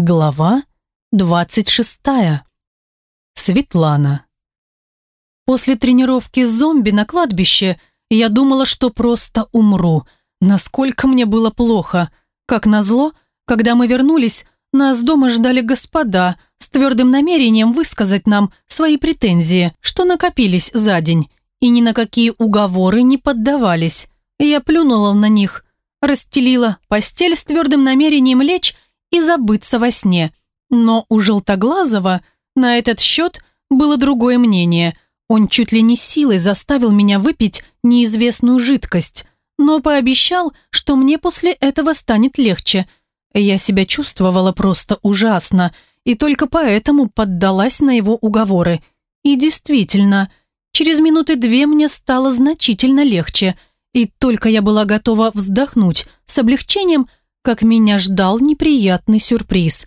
Глава 26. Светлана. После тренировки с зомби на кладбище я думала, что просто умру. Насколько мне было плохо. Как назло, когда мы вернулись, нас дома ждали господа с твердым намерением высказать нам свои претензии, что накопились за день, и ни на какие уговоры не поддавались. Я плюнула на них, расстелила постель с твердым намерением лечь и забыться во сне. Но у Желтоглазого на этот счет было другое мнение. Он чуть ли не силой заставил меня выпить неизвестную жидкость, но пообещал, что мне после этого станет легче. Я себя чувствовала просто ужасно, и только поэтому поддалась на его уговоры. И действительно, через минуты две мне стало значительно легче, и только я была готова вздохнуть с облегчением, как меня ждал неприятный сюрприз.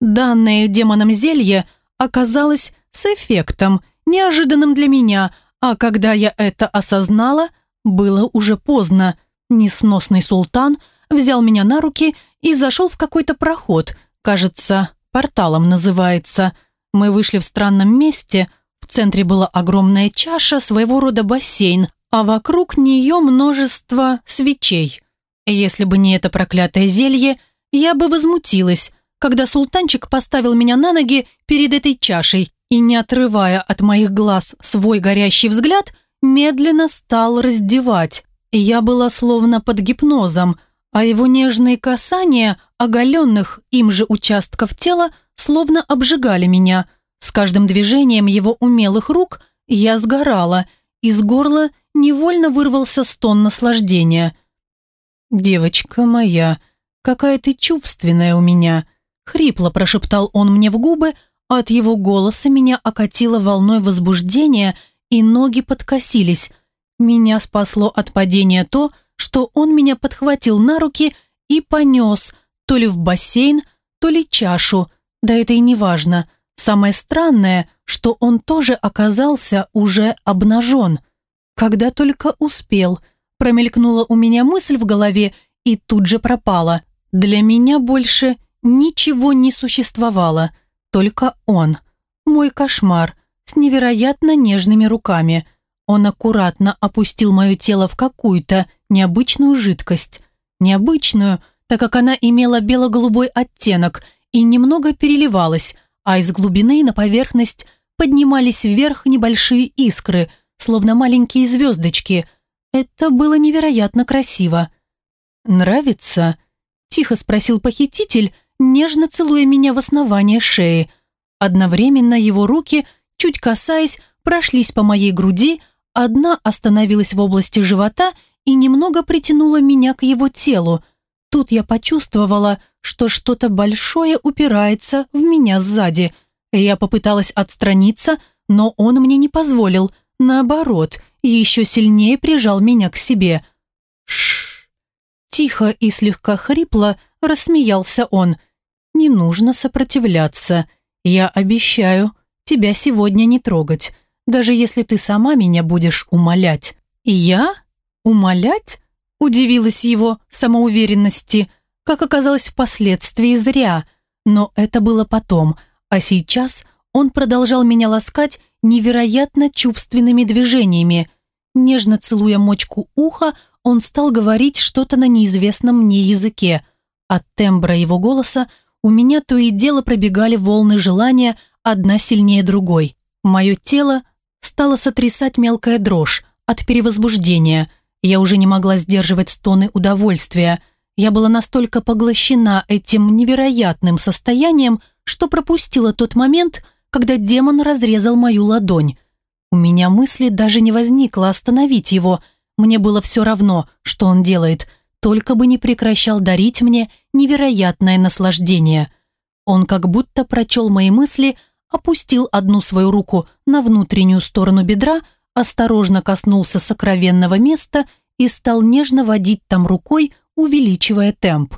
Данное демоном зелье оказалось с эффектом, неожиданным для меня, а когда я это осознала, было уже поздно. Несносный султан взял меня на руки и зашел в какой-то проход, кажется, порталом называется. Мы вышли в странном месте, в центре была огромная чаша, своего рода бассейн, а вокруг нее множество свечей. Если бы не это проклятое зелье, я бы возмутилась, когда султанчик поставил меня на ноги перед этой чашей и, не отрывая от моих глаз свой горящий взгляд, медленно стал раздевать. Я была словно под гипнозом, а его нежные касания оголенных им же участков тела словно обжигали меня. С каждым движением его умелых рук я сгорала, из горла невольно вырвался стон наслаждения – «Девочка моя, какая ты чувственная у меня!» Хрипло прошептал он мне в губы, а от его голоса меня окатило волной возбуждения, и ноги подкосились. Меня спасло от падения то, что он меня подхватил на руки и понес, то ли в бассейн, то ли чашу, да это и не важно. Самое странное, что он тоже оказался уже обнажен. Когда только успел – Промелькнула у меня мысль в голове и тут же пропала. Для меня больше ничего не существовало, только он. Мой кошмар с невероятно нежными руками. Он аккуратно опустил мое тело в какую-то необычную жидкость. Необычную, так как она имела бело-голубой оттенок и немного переливалась, а из глубины на поверхность поднимались вверх небольшие искры, словно маленькие звездочки – это было невероятно красиво. «Нравится?» – тихо спросил похититель, нежно целуя меня в основание шеи. Одновременно его руки, чуть касаясь, прошлись по моей груди, одна остановилась в области живота и немного притянула меня к его телу. Тут я почувствовала, что что-то большое упирается в меня сзади. Я попыталась отстраниться, но он мне не позволил. Наоборот – и еще сильнее прижал меня к себе. Шш. Тихо и слегка хрипло рассмеялся он. «Не нужно сопротивляться. Я обещаю тебя сегодня не трогать, даже если ты сама меня будешь умолять». «Я? Умолять?» Удивилась его самоуверенности, как оказалось впоследствии зря. Но это было потом, а сейчас он продолжал меня ласкать невероятно чувственными движениями. Нежно целуя мочку уха, он стал говорить что-то на неизвестном мне языке. От тембра его голоса у меня то и дело пробегали волны желания, одна сильнее другой. Мое тело стало сотрясать мелкая дрожь от перевозбуждения. Я уже не могла сдерживать стоны удовольствия. Я была настолько поглощена этим невероятным состоянием, что пропустила тот момент, когда демон разрезал мою ладонь. У меня мысли даже не возникло остановить его. Мне было все равно, что он делает, только бы не прекращал дарить мне невероятное наслаждение. Он как будто прочел мои мысли, опустил одну свою руку на внутреннюю сторону бедра, осторожно коснулся сокровенного места и стал нежно водить там рукой, увеличивая темп.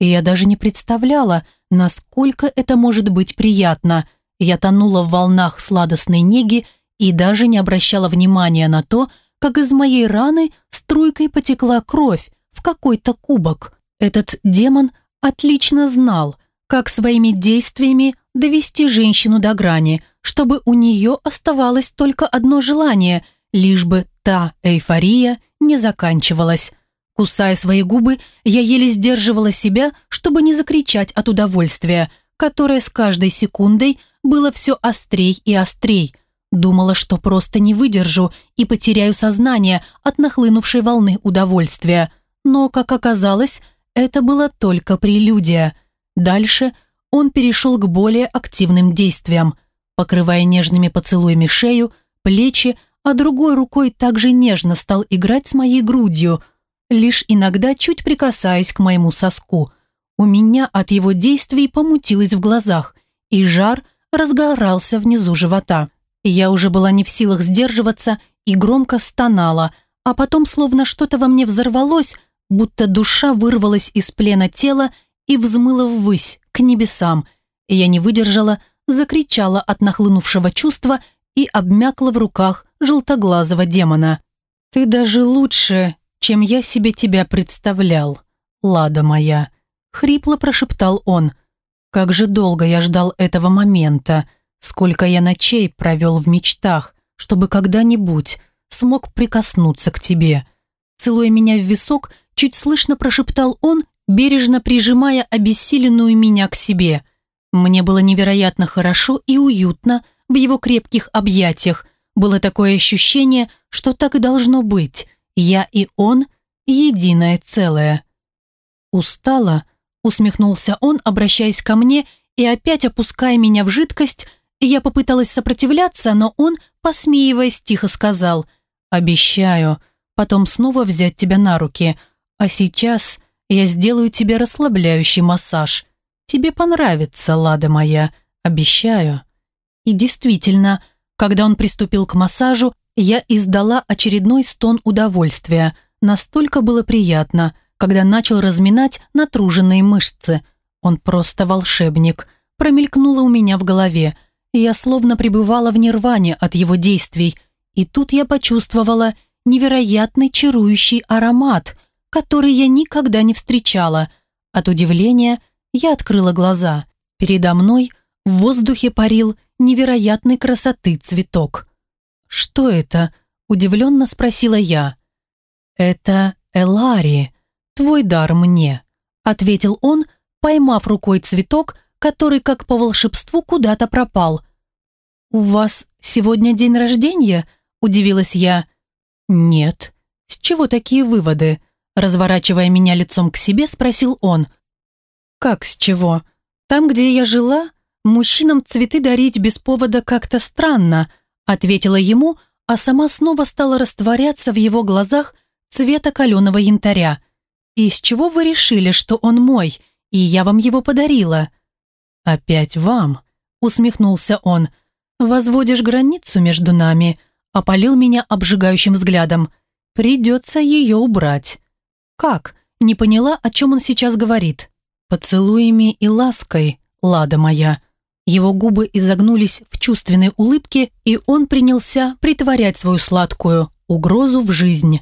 И я даже не представляла, насколько это может быть приятно – я тонула в волнах сладостной неги и даже не обращала внимания на то, как из моей раны струйкой потекла кровь в какой-то кубок. Этот демон отлично знал, как своими действиями довести женщину до грани, чтобы у нее оставалось только одно желание, лишь бы та эйфория не заканчивалась. Кусая свои губы, я еле сдерживала себя, чтобы не закричать от удовольствия, которое с каждой секундой было все острей и острей. Думала, что просто не выдержу и потеряю сознание от нахлынувшей волны удовольствия. Но, как оказалось, это было только прелюдия. Дальше он перешел к более активным действиям, покрывая нежными поцелуями шею, плечи, а другой рукой также нежно стал играть с моей грудью – лишь иногда чуть прикасаясь к моему соску. У меня от его действий помутилось в глазах, и жар разгорался внизу живота. Я уже была не в силах сдерживаться и громко стонала, а потом словно что-то во мне взорвалось, будто душа вырвалась из плена тела и взмыла ввысь, к небесам. Я не выдержала, закричала от нахлынувшего чувства и обмякла в руках желтоглазого демона. «Ты даже лучше, чем я себе тебя представлял, Лада моя», — хрипло прошептал он. «Как же долго я ждал этого момента, сколько я ночей провел в мечтах, чтобы когда-нибудь смог прикоснуться к тебе». Целуя меня в висок, чуть слышно прошептал он, бережно прижимая обессиленную меня к себе. Мне было невероятно хорошо и уютно в его крепких объятиях. Было такое ощущение, что так и должно быть. Я и он – единое целое. Устала, усмехнулся он, обращаясь ко мне и опять опуская меня в жидкость, я попыталась сопротивляться, но он, посмеиваясь, тихо сказал «Обещаю, потом снова взять тебя на руки, а сейчас я сделаю тебе расслабляющий массаж. Тебе понравится, лада моя, обещаю». И действительно, когда он приступил к массажу, я издала очередной стон удовольствия. Настолько было приятно, когда начал разминать натруженные мышцы. Он просто волшебник. Промелькнуло у меня в голове. Я словно пребывала в нирване от его действий. И тут я почувствовала невероятный чарующий аромат, который я никогда не встречала. От удивления я открыла глаза. Передо мной в воздухе парил невероятной красоты цветок. «Что это?» – удивленно спросила я. «Это Элари, твой дар мне», – ответил он, поймав рукой цветок, который, как по волшебству, куда-то пропал. «У вас сегодня день рождения?» – удивилась я. «Нет». «С чего такие выводы?» Разворачивая меня лицом к себе, спросил он. «Как с чего? Там, где я жила, мужчинам цветы дарить без повода как-то странно, Ответила ему, а сама снова стала растворяться в его глазах цвета каленого янтаря. «Из чего вы решили, что он мой, и я вам его подарила?» «Опять вам?» — усмехнулся он. «Возводишь границу между нами», — опалил меня обжигающим взглядом. «Придется ее убрать». «Как?» — не поняла, о чем он сейчас говорит. «Поцелуями и лаской, лада моя», его губы изогнулись в чувственной улыбке, и он принялся притворять свою сладкую угрозу в жизнь.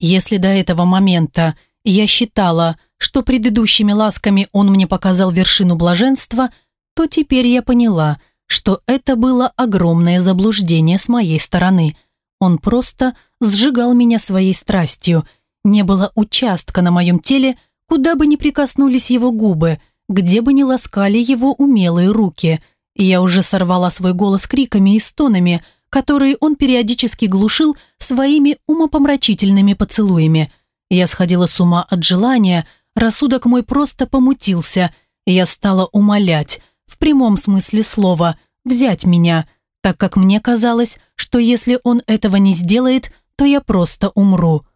Если до этого момента я считала, что предыдущими ласками он мне показал вершину блаженства, то теперь я поняла, что это было огромное заблуждение с моей стороны. Он просто сжигал меня своей страстью. Не было участка на моем теле, куда бы ни прикоснулись его губы – где бы ни ласкали его умелые руки. Я уже сорвала свой голос криками и стонами, которые он периодически глушил своими умопомрачительными поцелуями. Я сходила с ума от желания, рассудок мой просто помутился, я стала умолять, в прямом смысле слова, взять меня, так как мне казалось, что если он этого не сделает, то я просто умру.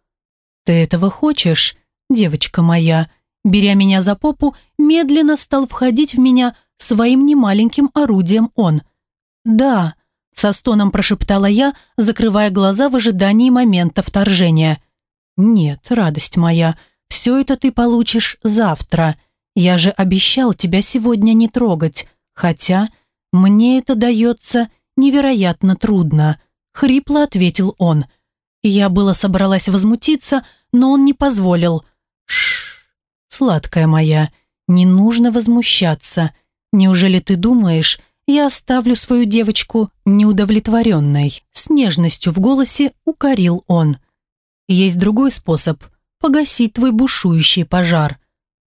«Ты этого хочешь, девочка моя?» Беря меня за попу, медленно стал входить в меня своим немаленьким орудием он. «Да», – со стоном прошептала я, закрывая глаза в ожидании момента вторжения. «Нет, радость моя, все это ты получишь завтра. Я же обещал тебя сегодня не трогать, хотя мне это дается невероятно трудно», – хрипло ответил он. Я было собралась возмутиться, но он не позволил. «Шш, сладкая моя, Не нужно возмущаться. Неужели ты думаешь, я оставлю свою девочку неудовлетворенной?» С нежностью в голосе укорил он. «Есть другой способ – погасить твой бушующий пожар».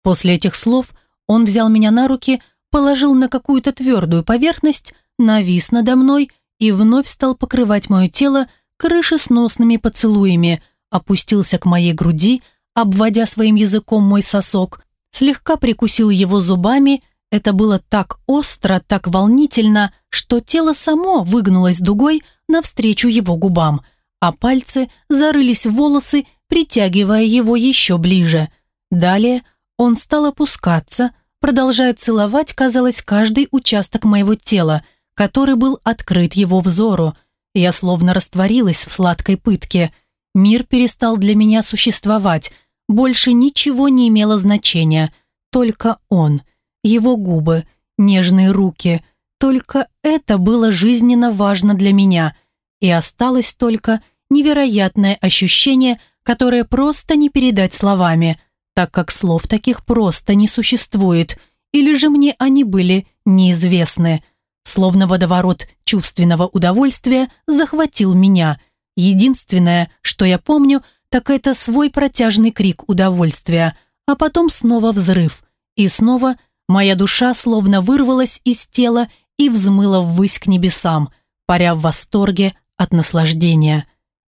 После этих слов он взял меня на руки, положил на какую-то твердую поверхность, навис надо мной и вновь стал покрывать мое тело крышесносными поцелуями, опустился к моей груди, обводя своим языком мой сосок, слегка прикусил его зубами. Это было так остро, так волнительно, что тело само выгнулось дугой навстречу его губам, а пальцы зарылись в волосы, притягивая его еще ближе. Далее он стал опускаться, продолжая целовать, казалось, каждый участок моего тела, который был открыт его взору. Я словно растворилась в сладкой пытке. Мир перестал для меня существовать – больше ничего не имело значения. Только он, его губы, нежные руки. Только это было жизненно важно для меня. И осталось только невероятное ощущение, которое просто не передать словами, так как слов таких просто не существует, или же мне они были неизвестны. Словно водоворот чувственного удовольствия захватил меня. Единственное, что я помню – так это свой протяжный крик удовольствия, а потом снова взрыв. И снова моя душа словно вырвалась из тела и взмыла ввысь к небесам, паря в восторге от наслаждения.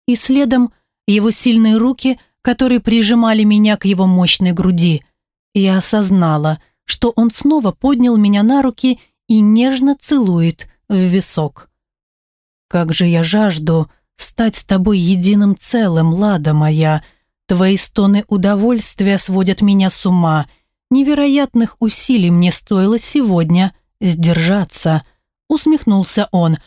И следом его сильные руки, которые прижимали меня к его мощной груди. Я осознала, что он снова поднял меня на руки и нежно целует в висок. Как же я жажду стать с тобой единым целым, Лада моя. Твои стоны удовольствия сводят меня с ума. Невероятных усилий мне стоило сегодня сдержаться. Усмехнулся он.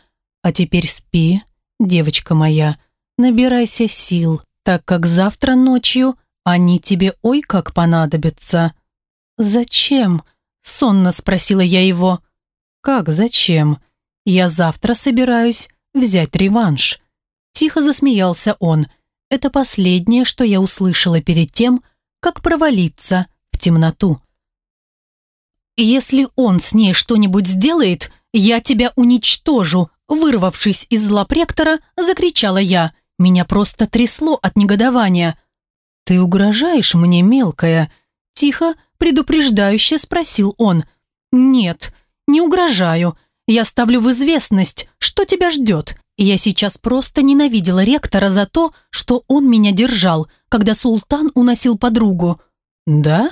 А теперь спи, девочка моя. Набирайся сил, так как завтра ночью они тебе ой как понадобятся. Зачем? Сонно спросила я его. Как зачем? Я завтра собираюсь взять реванш. Тихо засмеялся он. Это последнее, что я услышала перед тем, как провалиться в темноту. «Если он с ней что-нибудь сделает, я тебя уничтожу!» Вырвавшись из лапректора, закричала я. Меня просто трясло от негодования. «Ты угрожаешь мне, мелкая?» Тихо, предупреждающе спросил он. «Нет, не угрожаю. Я ставлю в известность, что тебя ждет. Я сейчас просто ненавидела ректора за то, что он меня держал, когда султан уносил подругу. Да?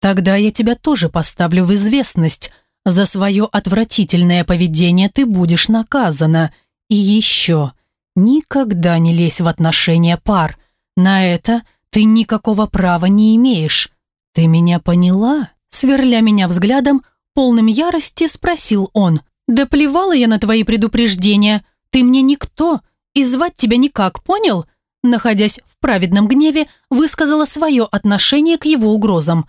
Тогда я тебя тоже поставлю в известность. За свое отвратительное поведение ты будешь наказана. И еще, никогда не лезь в отношения пар. На это ты никакого права не имеешь. Ты меня поняла? Сверля меня взглядом, полным ярости спросил он. «Да плевала я на твои предупреждения. Ты мне никто, и звать тебя никак, понял?» Находясь в праведном гневе, высказала свое отношение к его угрозам.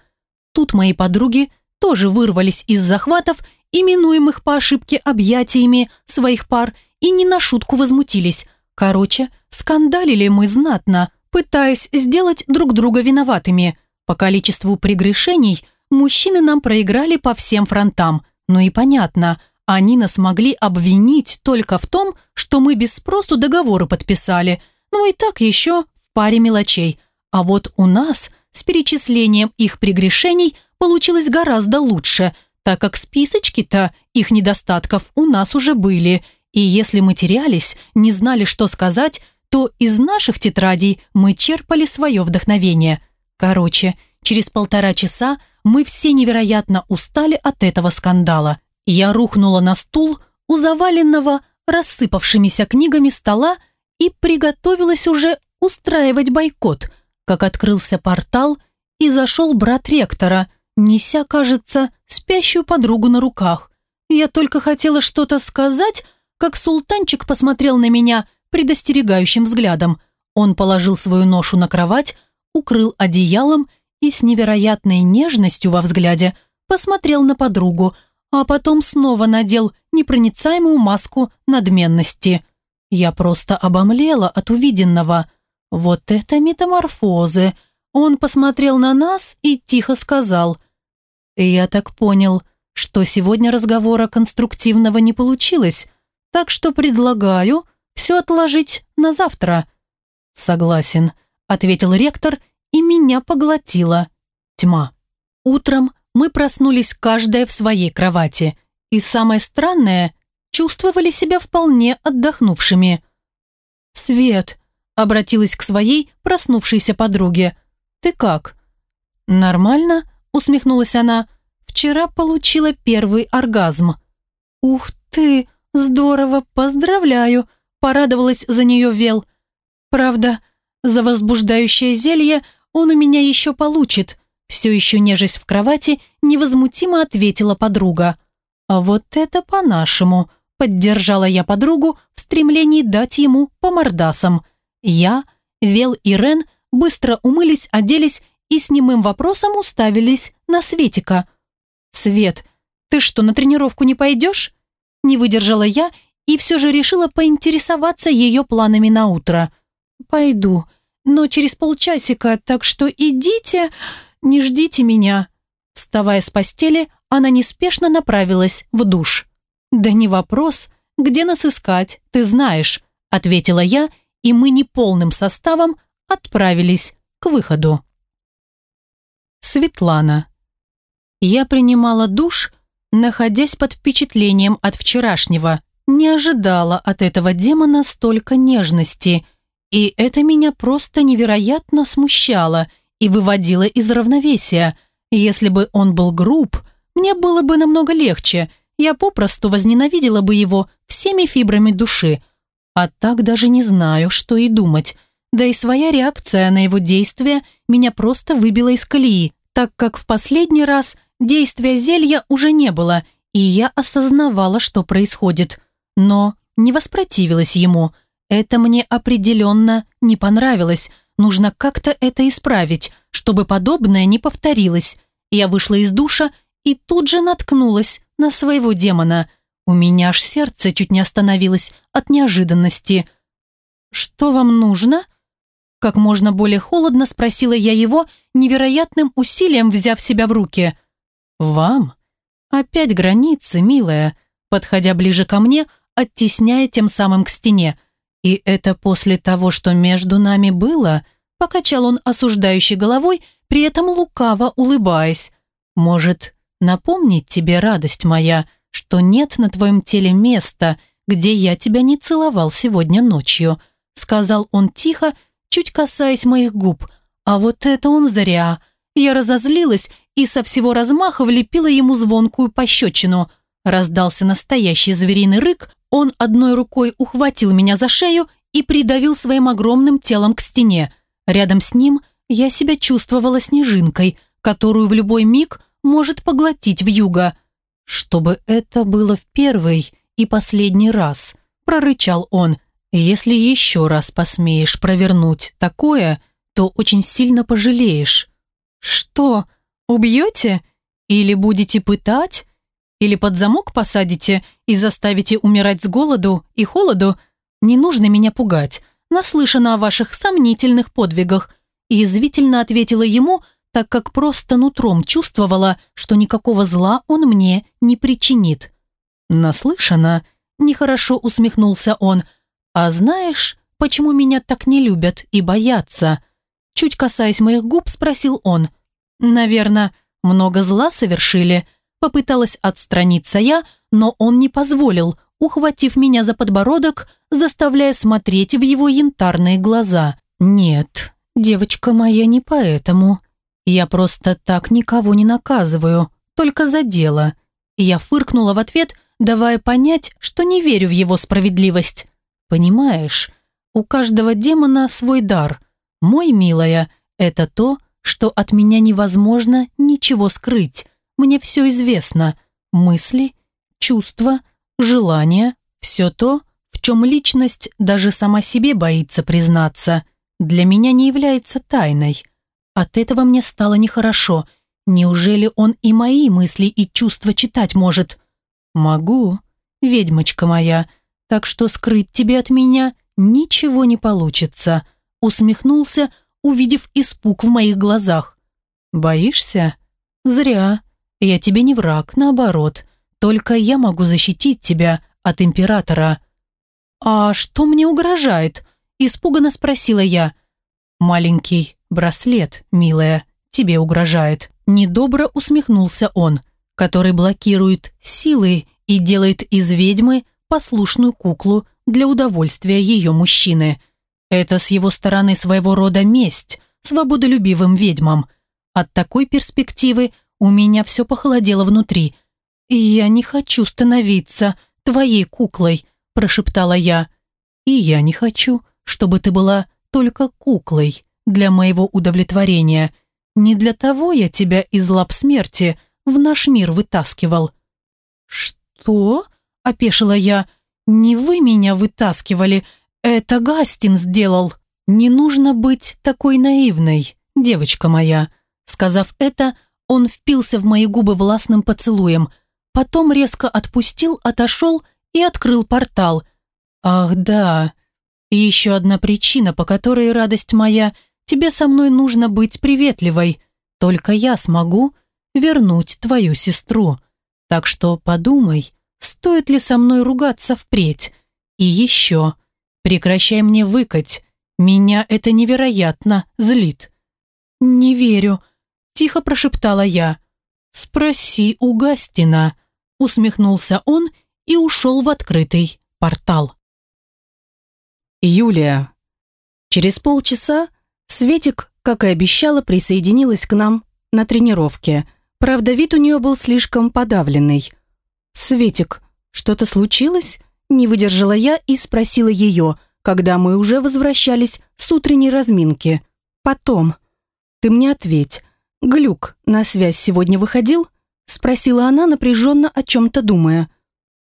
Тут мои подруги тоже вырвались из захватов, именуемых по ошибке объятиями своих пар, и не на шутку возмутились. Короче, скандалили мы знатно, пытаясь сделать друг друга виноватыми. По количеству прегрешений мужчины нам проиграли по всем фронтам. Ну и понятно – они нас могли обвинить только в том, что мы без спросу договоры подписали, ну и так еще в паре мелочей. А вот у нас с перечислением их прегрешений получилось гораздо лучше, так как списочки-то их недостатков у нас уже были, и если мы терялись, не знали, что сказать, то из наших тетрадей мы черпали свое вдохновение. Короче, через полтора часа мы все невероятно устали от этого скандала. Я рухнула на стул у заваленного рассыпавшимися книгами стола и приготовилась уже устраивать бойкот, как открылся портал и зашел брат ректора, неся, кажется, спящую подругу на руках. Я только хотела что-то сказать, как султанчик посмотрел на меня предостерегающим взглядом. Он положил свою ношу на кровать, укрыл одеялом и с невероятной нежностью во взгляде посмотрел на подругу – а потом снова надел непроницаемую маску надменности. Я просто обомлела от увиденного. Вот это метаморфозы. Он посмотрел на нас и тихо сказал. Я так понял, что сегодня разговора конструктивного не получилось, так что предлагаю все отложить на завтра. Согласен, ответил ректор, и меня поглотила тьма. Утром мы проснулись каждая в своей кровати, и самое странное, чувствовали себя вполне отдохнувшими. «Свет», — обратилась к своей проснувшейся подруге, — «ты как?» «Нормально», — усмехнулась она, — «вчера получила первый оргазм». «Ух ты, здорово, поздравляю», — порадовалась за нее Вел. «Правда, за возбуждающее зелье он у меня еще получит», все еще нежесть в кровати, невозмутимо ответила подруга. «А вот это по-нашему», — поддержала я подругу в стремлении дать ему по мордасам. Я, Вел и Рен быстро умылись, оделись и с немым вопросом уставились на Светика. «Свет, ты что, на тренировку не пойдешь?» Не выдержала я и все же решила поинтересоваться ее планами на утро. «Пойду, но через полчасика, так что идите...» не ждите меня». Вставая с постели, она неспешно направилась в душ. «Да не вопрос, где нас искать, ты знаешь», ответила я, и мы неполным составом отправились к выходу. Светлана. Я принимала душ, находясь под впечатлением от вчерашнего. Не ожидала от этого демона столько нежности, и это меня просто невероятно смущало – и выводила из равновесия. Если бы он был груб, мне было бы намного легче, я попросту возненавидела бы его всеми фибрами души. А так даже не знаю, что и думать. Да и своя реакция на его действия меня просто выбила из колеи, так как в последний раз действия зелья уже не было, и я осознавала, что происходит. Но не воспротивилась ему. Это мне определенно не понравилось, Нужно как-то это исправить, чтобы подобное не повторилось. Я вышла из душа и тут же наткнулась на своего демона. У меня аж сердце чуть не остановилось от неожиданности. «Что вам нужно?» Как можно более холодно спросила я его, невероятным усилием взяв себя в руки. «Вам?» «Опять границы, милая», подходя ближе ко мне, оттесняя тем самым к стене. «И это после того, что между нами было?» Покачал он осуждающей головой, при этом лукаво улыбаясь. «Может, напомнить тебе, радость моя, что нет на твоем теле места, где я тебя не целовал сегодня ночью?» Сказал он тихо, чуть касаясь моих губ. А вот это он зря. Я разозлилась и со всего размаха влепила ему звонкую пощечину. Раздался настоящий звериный рык, он одной рукой ухватил меня за шею и придавил своим огромным телом к стене. Рядом с ним я себя чувствовала снежинкой, которую в любой миг может поглотить в юго. «Чтобы это было в первый и последний раз», – прорычал он. «Если еще раз посмеешь провернуть такое, то очень сильно пожалеешь». «Что, убьете? Или будете пытать? Или под замок посадите и заставите умирать с голоду и холоду? Не нужно меня пугать наслышана о ваших сомнительных подвигах», и язвительно ответила ему, так как просто нутром чувствовала, что никакого зла он мне не причинит. «Наслышана?» – нехорошо усмехнулся он. «А знаешь, почему меня так не любят и боятся?» Чуть касаясь моих губ, спросил он. «Наверное, много зла совершили?» Попыталась отстраниться я, но он не позволил, ухватив меня за подбородок, заставляя смотреть в его янтарные глаза. «Нет, девочка моя не поэтому. Я просто так никого не наказываю, только за дело». Я фыркнула в ответ, давая понять, что не верю в его справедливость. «Понимаешь, у каждого демона свой дар. Мой, милая, это то, что от меня невозможно ничего скрыть. Мне все известно. Мысли, чувства – желание, все то, в чем личность даже сама себе боится признаться, для меня не является тайной. От этого мне стало нехорошо. Неужели он и мои мысли и чувства читать может? Могу, ведьмочка моя, так что скрыть тебе от меня ничего не получится. Усмехнулся, увидев испуг в моих глазах. Боишься? Зря. Я тебе не враг, наоборот. Только я могу защитить тебя от императора». «А что мне угрожает?» – испуганно спросила я. «Маленький браслет, милая, тебе угрожает». Недобро усмехнулся он, который блокирует силы и делает из ведьмы послушную куклу для удовольствия ее мужчины. Это с его стороны своего рода месть свободолюбивым ведьмам. От такой перспективы у меня все похолодело внутри. «Я не хочу становиться твоей куклой», – прошептала я. «И я не хочу, чтобы ты была только куклой для моего удовлетворения. Не для того я тебя из лап смерти в наш мир вытаскивал». «Что?» – опешила я. «Не вы меня вытаскивали, это Гастин сделал». «Не нужно быть такой наивной, девочка моя». Сказав это, он впился в мои губы властным поцелуем, потом резко отпустил, отошел и открыл портал. «Ах да, и еще одна причина, по которой, радость моя, тебе со мной нужно быть приветливой. Только я смогу вернуть твою сестру. Так что подумай, стоит ли со мной ругаться впредь. И еще, прекращай мне выкать, меня это невероятно злит». «Не верю», – тихо прошептала я. «Спроси у Гастина», – усмехнулся он и ушел в открытый портал. Юлия. Через полчаса Светик, как и обещала, присоединилась к нам на тренировке. Правда, вид у нее был слишком подавленный. «Светик, что-то случилось?» Не выдержала я и спросила ее, когда мы уже возвращались с утренней разминки. «Потом. Ты мне ответь. Глюк на связь сегодня выходил?» Спросила она, напряженно о чем-то думая.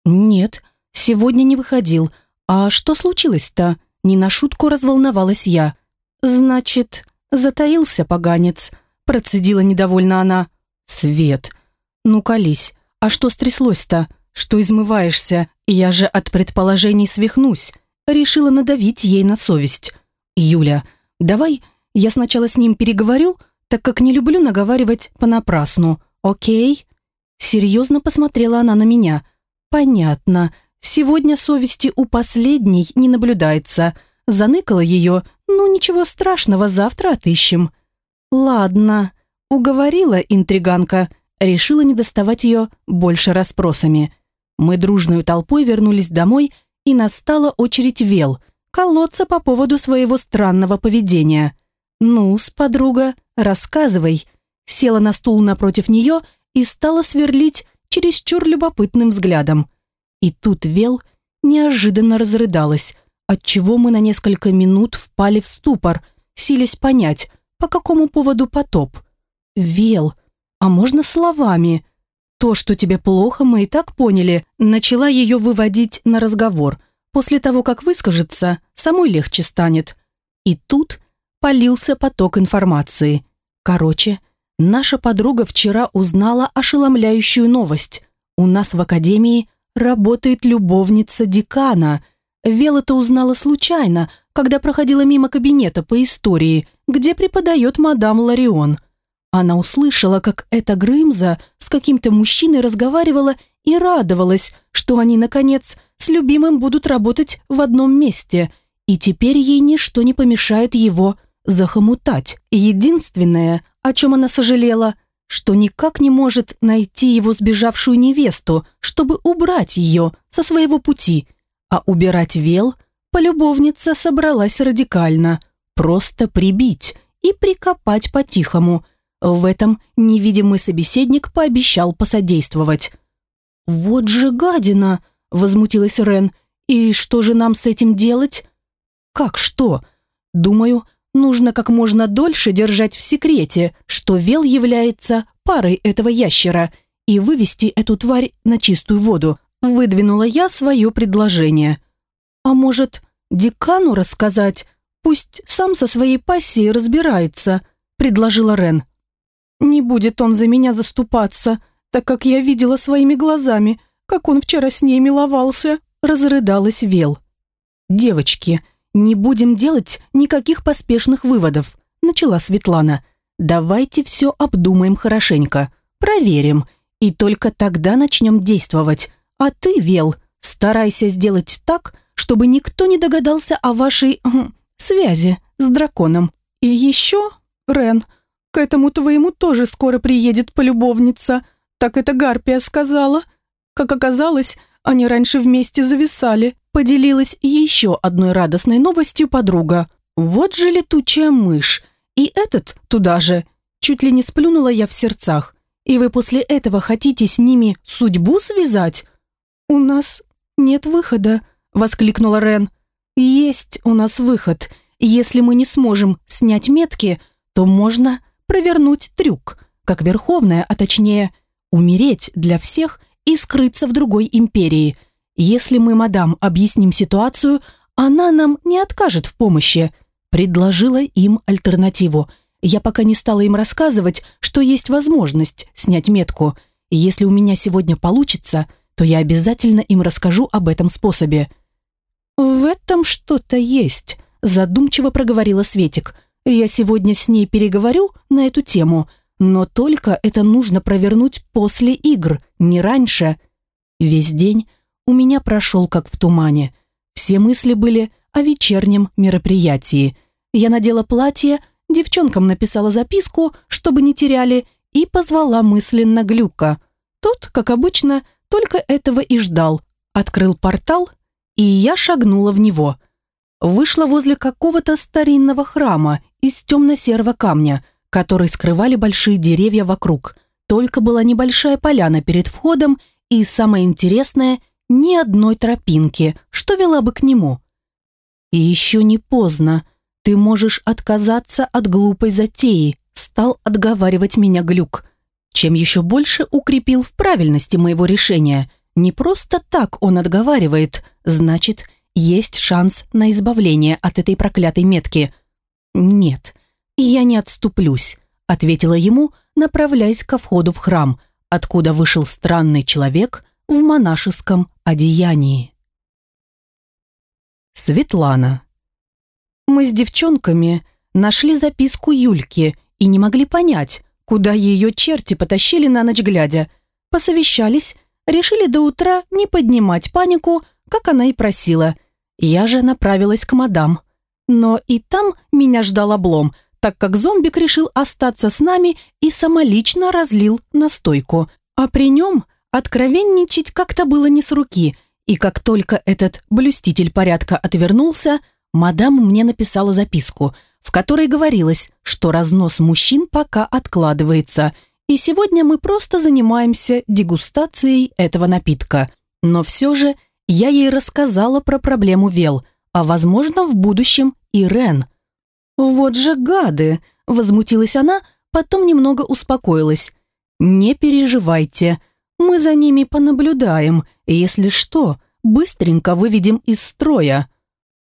«Нет, сегодня не выходил. А что случилось-то?» Не на шутку разволновалась я. «Значит, затаился поганец», процедила недовольно она. «Свет, ну колись, а что стряслось-то? Что измываешься? Я же от предположений свихнусь». Решила надавить ей на совесть. «Юля, давай я сначала с ним переговорю, так как не люблю наговаривать понапрасну, окей?» Серьезно посмотрела она на меня. «Понятно. Сегодня совести у последней не наблюдается. Заныкала ее, ну ничего страшного, завтра отыщем». «Ладно», — уговорила интриганка, решила не доставать ее больше расспросами. Мы дружной толпой вернулись домой, и настала очередь Вел колоться по поводу своего странного поведения. «Ну-с, подруга, рассказывай», села на стул напротив нее и стала сверлить чересчур любопытным взглядом. И тут Вел неожиданно разрыдалась, отчего мы на несколько минут впали в ступор, силясь понять, по какому поводу потоп. «Вел, а можно словами?» «То, что тебе плохо, мы и так поняли», начала ее выводить на разговор. После того, как выскажется, самой легче станет. И тут полился поток информации. Короче, наша подруга вчера узнала ошеломляющую новость. У нас в академии работает любовница декана. Вел это узнала случайно, когда проходила мимо кабинета по истории, где преподает мадам Ларион. Она услышала, как эта Грымза с каким-то мужчиной разговаривала и радовалась, что они, наконец, с любимым будут работать в одном месте, и теперь ей ничто не помешает его захомутать. Единственное, о чем она сожалела, что никак не может найти его сбежавшую невесту, чтобы убрать ее со своего пути, а убирать Вел полюбовница собралась радикально, просто прибить и прикопать по-тихому. В этом невидимый собеседник пообещал посодействовать. «Вот же гадина!» – возмутилась Рен. «И что же нам с этим делать?» «Как что?» «Думаю, нужно как можно дольше держать в секрете, что Вел является парой этого ящера, и вывести эту тварь на чистую воду. Выдвинула я свое предложение. А может, декану рассказать? Пусть сам со своей пассией разбирается, предложила Рен. Не будет он за меня заступаться, так как я видела своими глазами, как он вчера с ней миловался, разрыдалась Вел. Девочки, не будем делать никаких поспешных выводов, начала Светлана. Давайте все обдумаем хорошенько. проверим, и только тогда начнем действовать. А ты, Вел, старайся сделать так, чтобы никто не догадался о вашей хм, связи с драконом. И еще, Рен, к этому твоему тоже скоро приедет полюбовница. Так это Гарпия сказала. Как оказалось, они раньше вместе зависали. Поделилась еще одной радостной новостью подруга. Вот же летучая мышь. И этот туда же. Чуть ли не сплюнула я в сердцах. И вы после этого хотите с ними судьбу связать? У нас нет выхода, воскликнула Рен. Есть у нас выход. Если мы не сможем снять метки, то можно провернуть трюк, как Верховная, а точнее, умереть для всех и скрыться в другой империи. Если мы, мадам, объясним ситуацию, она нам не откажет в помощи. Предложила им альтернативу. Я пока не стала им рассказывать, что есть возможность снять метку. Если у меня сегодня получится, то я обязательно им расскажу об этом способе. «В этом что-то есть», – задумчиво проговорила Светик. «Я сегодня с ней переговорю на эту тему, но только это нужно провернуть после игр, не раньше». Весь день у меня прошел как в тумане. Все мысли были о вечернем мероприятии. Я надела платье, девчонкам написала записку, чтобы не теряли, и позвала мысленно Глюка. Тот, как обычно, только этого и ждал. Открыл портал, и я шагнула в него. Вышла возле какого-то старинного храма из темно-серого камня, который скрывали большие деревья вокруг. Только была небольшая поляна перед входом, и самое интересное – ни одной тропинки, что вела бы к нему. И еще не поздно. Ты можешь отказаться от глупой затеи, стал отговаривать меня Глюк, чем еще больше укрепил в правильности моего решения. Не просто так он отговаривает, значит, есть шанс на избавление от этой проклятой метки. Нет, я не отступлюсь, ответила ему, направляясь ко входу в храм, откуда вышел странный человек в монашеском одеянии. Светлана. Мы с девчонками нашли записку Юльки и не могли понять, куда ее черти потащили на ночь глядя. Посовещались, решили до утра не поднимать панику, как она и просила. Я же направилась к мадам. Но и там меня ждал облом, так как зомбик решил остаться с нами и самолично разлил настойку. А при нем откровенничать как-то было не с руки – и как только этот блюститель порядка отвернулся, мадам мне написала записку, в которой говорилось, что разнос мужчин пока откладывается, и сегодня мы просто занимаемся дегустацией этого напитка. Но все же я ей рассказала про проблему Вел, а возможно в будущем и Рен. «Вот же гады!» – возмутилась она, потом немного успокоилась. «Не переживайте, мы за ними понаблюдаем, и если что, быстренько выведем из строя».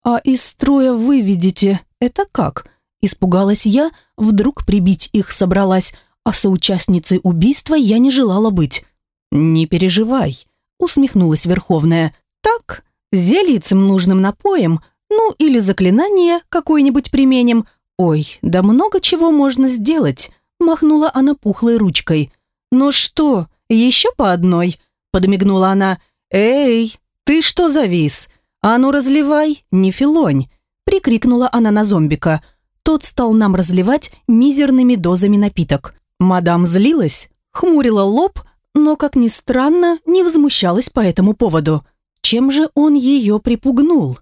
«А из строя выведете, это как?» Испугалась я, вдруг прибить их собралась, а соучастницей убийства я не желала быть. «Не переживай», усмехнулась Верховная. «Так, зельицем нужным напоем, ну или заклинание какое-нибудь применим. Ой, да много чего можно сделать», махнула она пухлой ручкой. «Ну что, еще по одной?» – подмигнула она. «Эй, ты что завис? А ну разливай, не филонь!» – прикрикнула она на зомбика. Тот стал нам разливать мизерными дозами напиток. Мадам злилась, хмурила лоб, но, как ни странно, не возмущалась по этому поводу. Чем же он ее припугнул?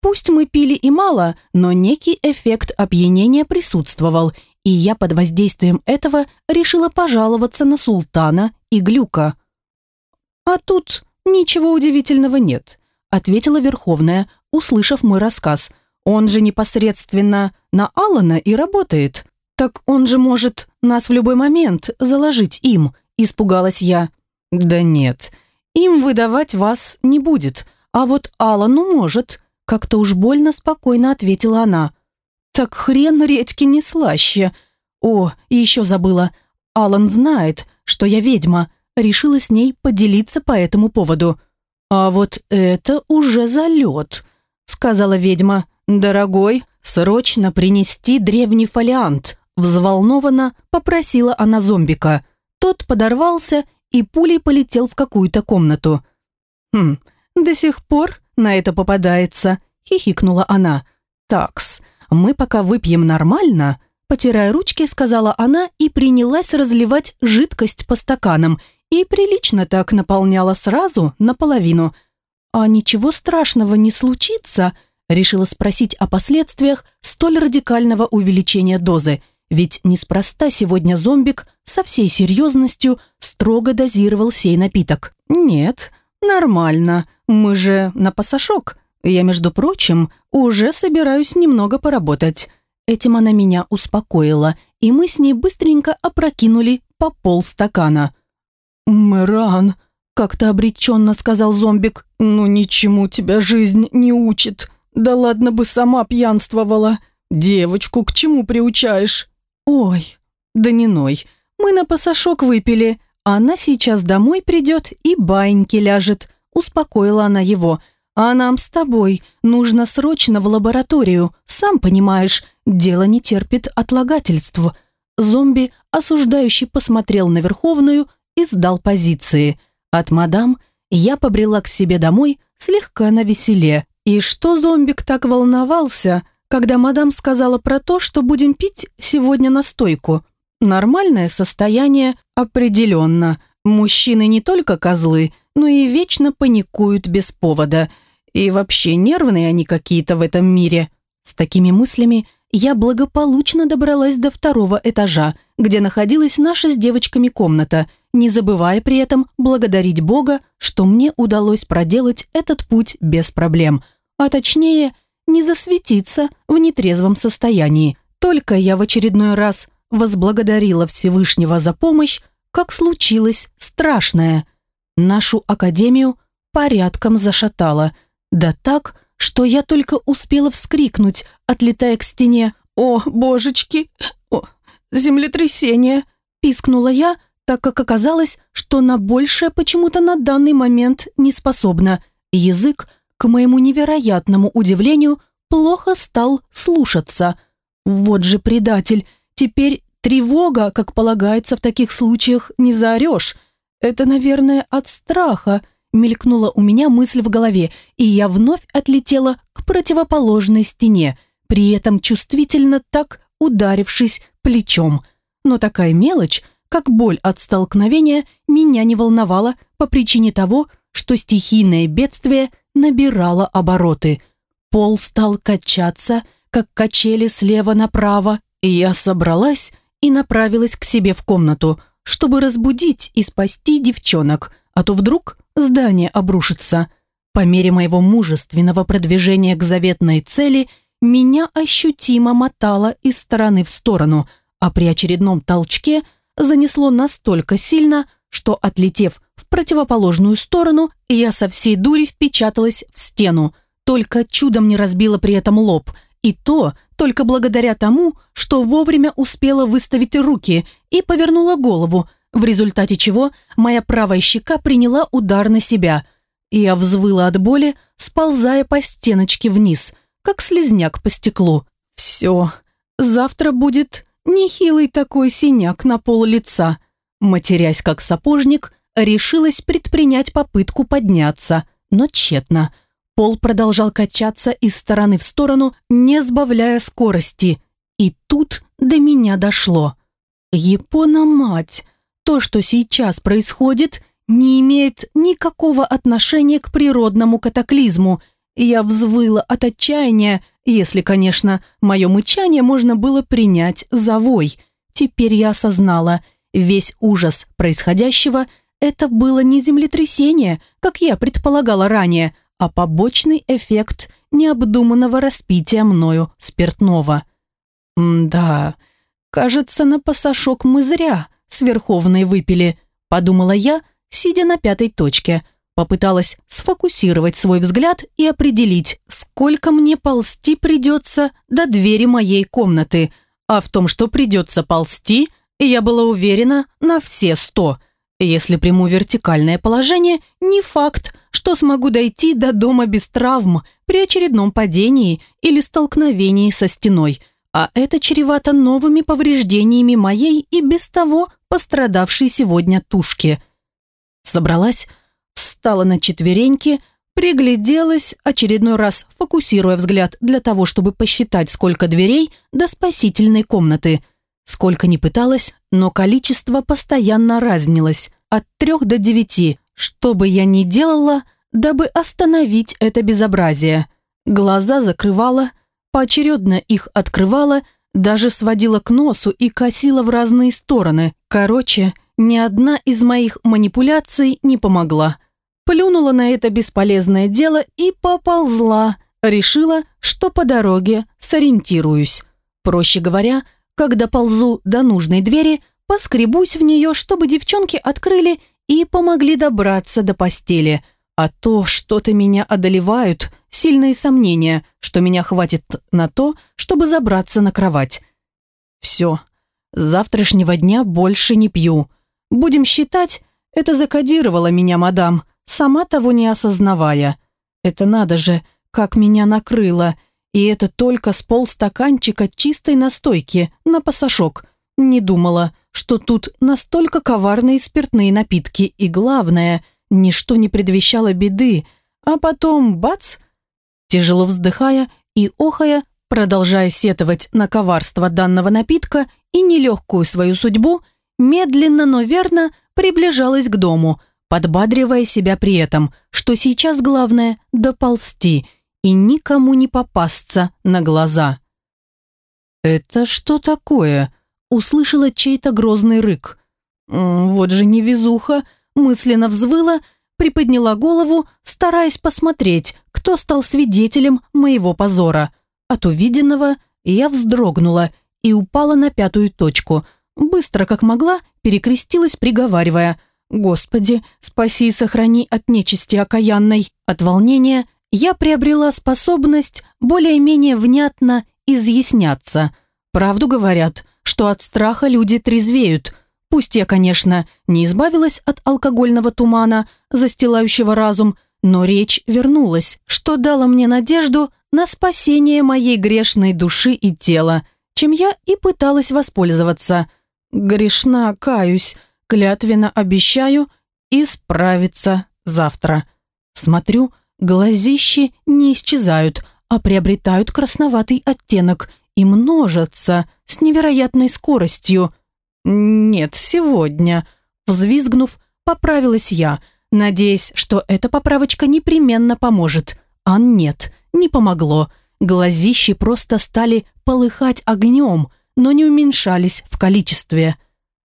Пусть мы пили и мало, но некий эффект опьянения присутствовал, и я под воздействием этого решила пожаловаться на султана и глюка. «А тут ничего удивительного нет», ответила Верховная, услышав мой рассказ. «Он же непосредственно на Алана и работает. Так он же может нас в любой момент заложить им», испугалась я. «Да нет, им выдавать вас не будет, а вот Алану может», как-то уж больно спокойно ответила она. «Так хрен редьки не слаще. О, и еще забыла. Алан знает, что я ведьма, решила с ней поделиться по этому поводу. «А вот это уже залет», — сказала ведьма. «Дорогой, срочно принести древний фолиант», — взволнованно попросила она зомбика. Тот подорвался и пулей полетел в какую-то комнату. «Хм, до сих пор на это попадается», — хихикнула она. «Такс, мы пока выпьем нормально», — потирая ручки, сказала она и принялась разливать жидкость по стаканам и прилично так наполняла сразу наполовину. «А ничего страшного не случится?» — решила спросить о последствиях столь радикального увеличения дозы — ведь неспроста сегодня зомбик со всей серьезностью строго дозировал сей напиток. «Нет, нормально. Мы же на пасашок. Я, между прочим, уже собираюсь немного поработать». Этим она меня успокоила, и мы с ней быстренько опрокинули по полстакана. «Мэран», — как-то обреченно сказал зомбик, «ну ничему тебя жизнь не учит. Да ладно бы сама пьянствовала. Девочку к чему приучаешь?» «Ой, да не ной, мы на пасашок выпили, она сейчас домой придет и баньки ляжет», успокоила она его. «А нам с тобой нужно срочно в лабораторию, сам понимаешь, дело не терпит отлагательств». Зомби, осуждающий, посмотрел на Верховную и сдал позиции. От мадам я побрела к себе домой слегка навеселе. И что зомбик так волновался – когда мадам сказала про то, что будем пить сегодня настойку. Нормальное состояние определенно. Мужчины не только козлы, но и вечно паникуют без повода. И вообще нервные они какие-то в этом мире. С такими мыслями я благополучно добралась до второго этажа, где находилась наша с девочками комната, не забывая при этом благодарить Бога, что мне удалось проделать этот путь без проблем. А точнее – не засветиться в нетрезвом состоянии. Только я в очередной раз возблагодарила Всевышнего за помощь, как случилось страшное. Нашу академию порядком зашатало. Да так, что я только успела вскрикнуть, отлетая к стене. «О, божечки! О, землетрясение!» Пискнула я, так как оказалось, что на большее почему-то на данный момент не способна. Язык к моему невероятному удивлению, плохо стал слушаться. Вот же предатель, теперь тревога, как полагается в таких случаях, не заорешь. Это, наверное, от страха, мелькнула у меня мысль в голове, и я вновь отлетела к противоположной стене, при этом чувствительно так ударившись плечом. Но такая мелочь, как боль от столкновения, меня не волновала по причине того, что стихийное бедствие – набирала обороты. Пол стал качаться, как качели слева направо, и я собралась и направилась к себе в комнату, чтобы разбудить и спасти девчонок, а то вдруг здание обрушится. По мере моего мужественного продвижения к заветной цели меня ощутимо мотало из стороны в сторону, а при очередном толчке занесло настолько сильно, что, отлетев противоположную сторону, я со всей дури впечаталась в стену, только чудом не разбила при этом лоб, и то только благодаря тому, что вовремя успела выставить руки и повернула голову, в результате чего моя правая щека приняла удар на себя. Я взвыла от боли, сползая по стеночке вниз, как слезняк по стеклу. «Все, завтра будет нехилый такой синяк на пол лица», матерясь как сапожник, решилась предпринять попытку подняться, но тщетно. Пол продолжал качаться из стороны в сторону, не сбавляя скорости. И тут до меня дошло. Япона-мать, то, что сейчас происходит, не имеет никакого отношения к природному катаклизму. Я взвыла от отчаяния, если, конечно, мое мычание можно было принять за вой. Теперь я осознала, весь ужас происходящего – это было не землетрясение, как я предполагала ранее, а побочный эффект необдуманного распития мною спиртного. «Да, кажется, на пасашок мы зря с Верховной выпили», подумала я, сидя на пятой точке. Попыталась сфокусировать свой взгляд и определить, сколько мне ползти придется до двери моей комнаты. А в том, что придется ползти, я была уверена на все сто – если приму вертикальное положение, не факт, что смогу дойти до дома без травм при очередном падении или столкновении со стеной, а это чревато новыми повреждениями моей и без того пострадавшей сегодня тушки. Собралась, встала на четвереньки, пригляделась, очередной раз фокусируя взгляд для того, чтобы посчитать, сколько дверей до спасительной комнаты. Сколько ни пыталась, но количество постоянно разнилось, от трех до девяти. Что бы я ни делала, дабы остановить это безобразие. Глаза закрывала, поочередно их открывала, даже сводила к носу и косила в разные стороны. Короче, ни одна из моих манипуляций не помогла. Плюнула на это бесполезное дело и поползла. Решила, что по дороге сориентируюсь. Проще говоря, когда ползу до нужной двери, поскребусь в нее, чтобы девчонки открыли и помогли добраться до постели – а то что-то меня одолевают сильные сомнения, что меня хватит на то, чтобы забраться на кровать. Все, с завтрашнего дня больше не пью. Будем считать, это закодировала меня мадам, сама того не осознавая. Это надо же, как меня накрыло. И это только с полстаканчика чистой настойки на пасашок. Не думала, что тут настолько коварные спиртные напитки. И главное – Ничто не предвещало беды, а потом бац! Тяжело вздыхая и охая, продолжая сетовать на коварство данного напитка и нелегкую свою судьбу, медленно, но верно приближалась к дому, подбадривая себя при этом, что сейчас главное – доползти и никому не попасться на глаза. «Это что такое?» – услышала чей-то грозный рык. «Вот же невезуха!» мысленно взвыла, приподняла голову, стараясь посмотреть, кто стал свидетелем моего позора. От увиденного я вздрогнула и упала на пятую точку. Быстро, как могла, перекрестилась, приговаривая «Господи, спаси и сохрани от нечисти окаянной». От волнения я приобрела способность более-менее внятно изъясняться. Правду говорят, что от страха люди трезвеют – Пусть я, конечно, не избавилась от алкогольного тумана, застилающего разум, но речь вернулась, что дало мне надежду на спасение моей грешной души и тела, чем я и пыталась воспользоваться. Грешна, каюсь, клятвенно обещаю исправиться завтра. Смотрю, глазищи не исчезают, а приобретают красноватый оттенок и множатся с невероятной скоростью – «Нет, сегодня», – взвизгнув, поправилась я, надеясь, что эта поправочка непременно поможет. А нет, не помогло. Глазищи просто стали полыхать огнем, но не уменьшались в количестве.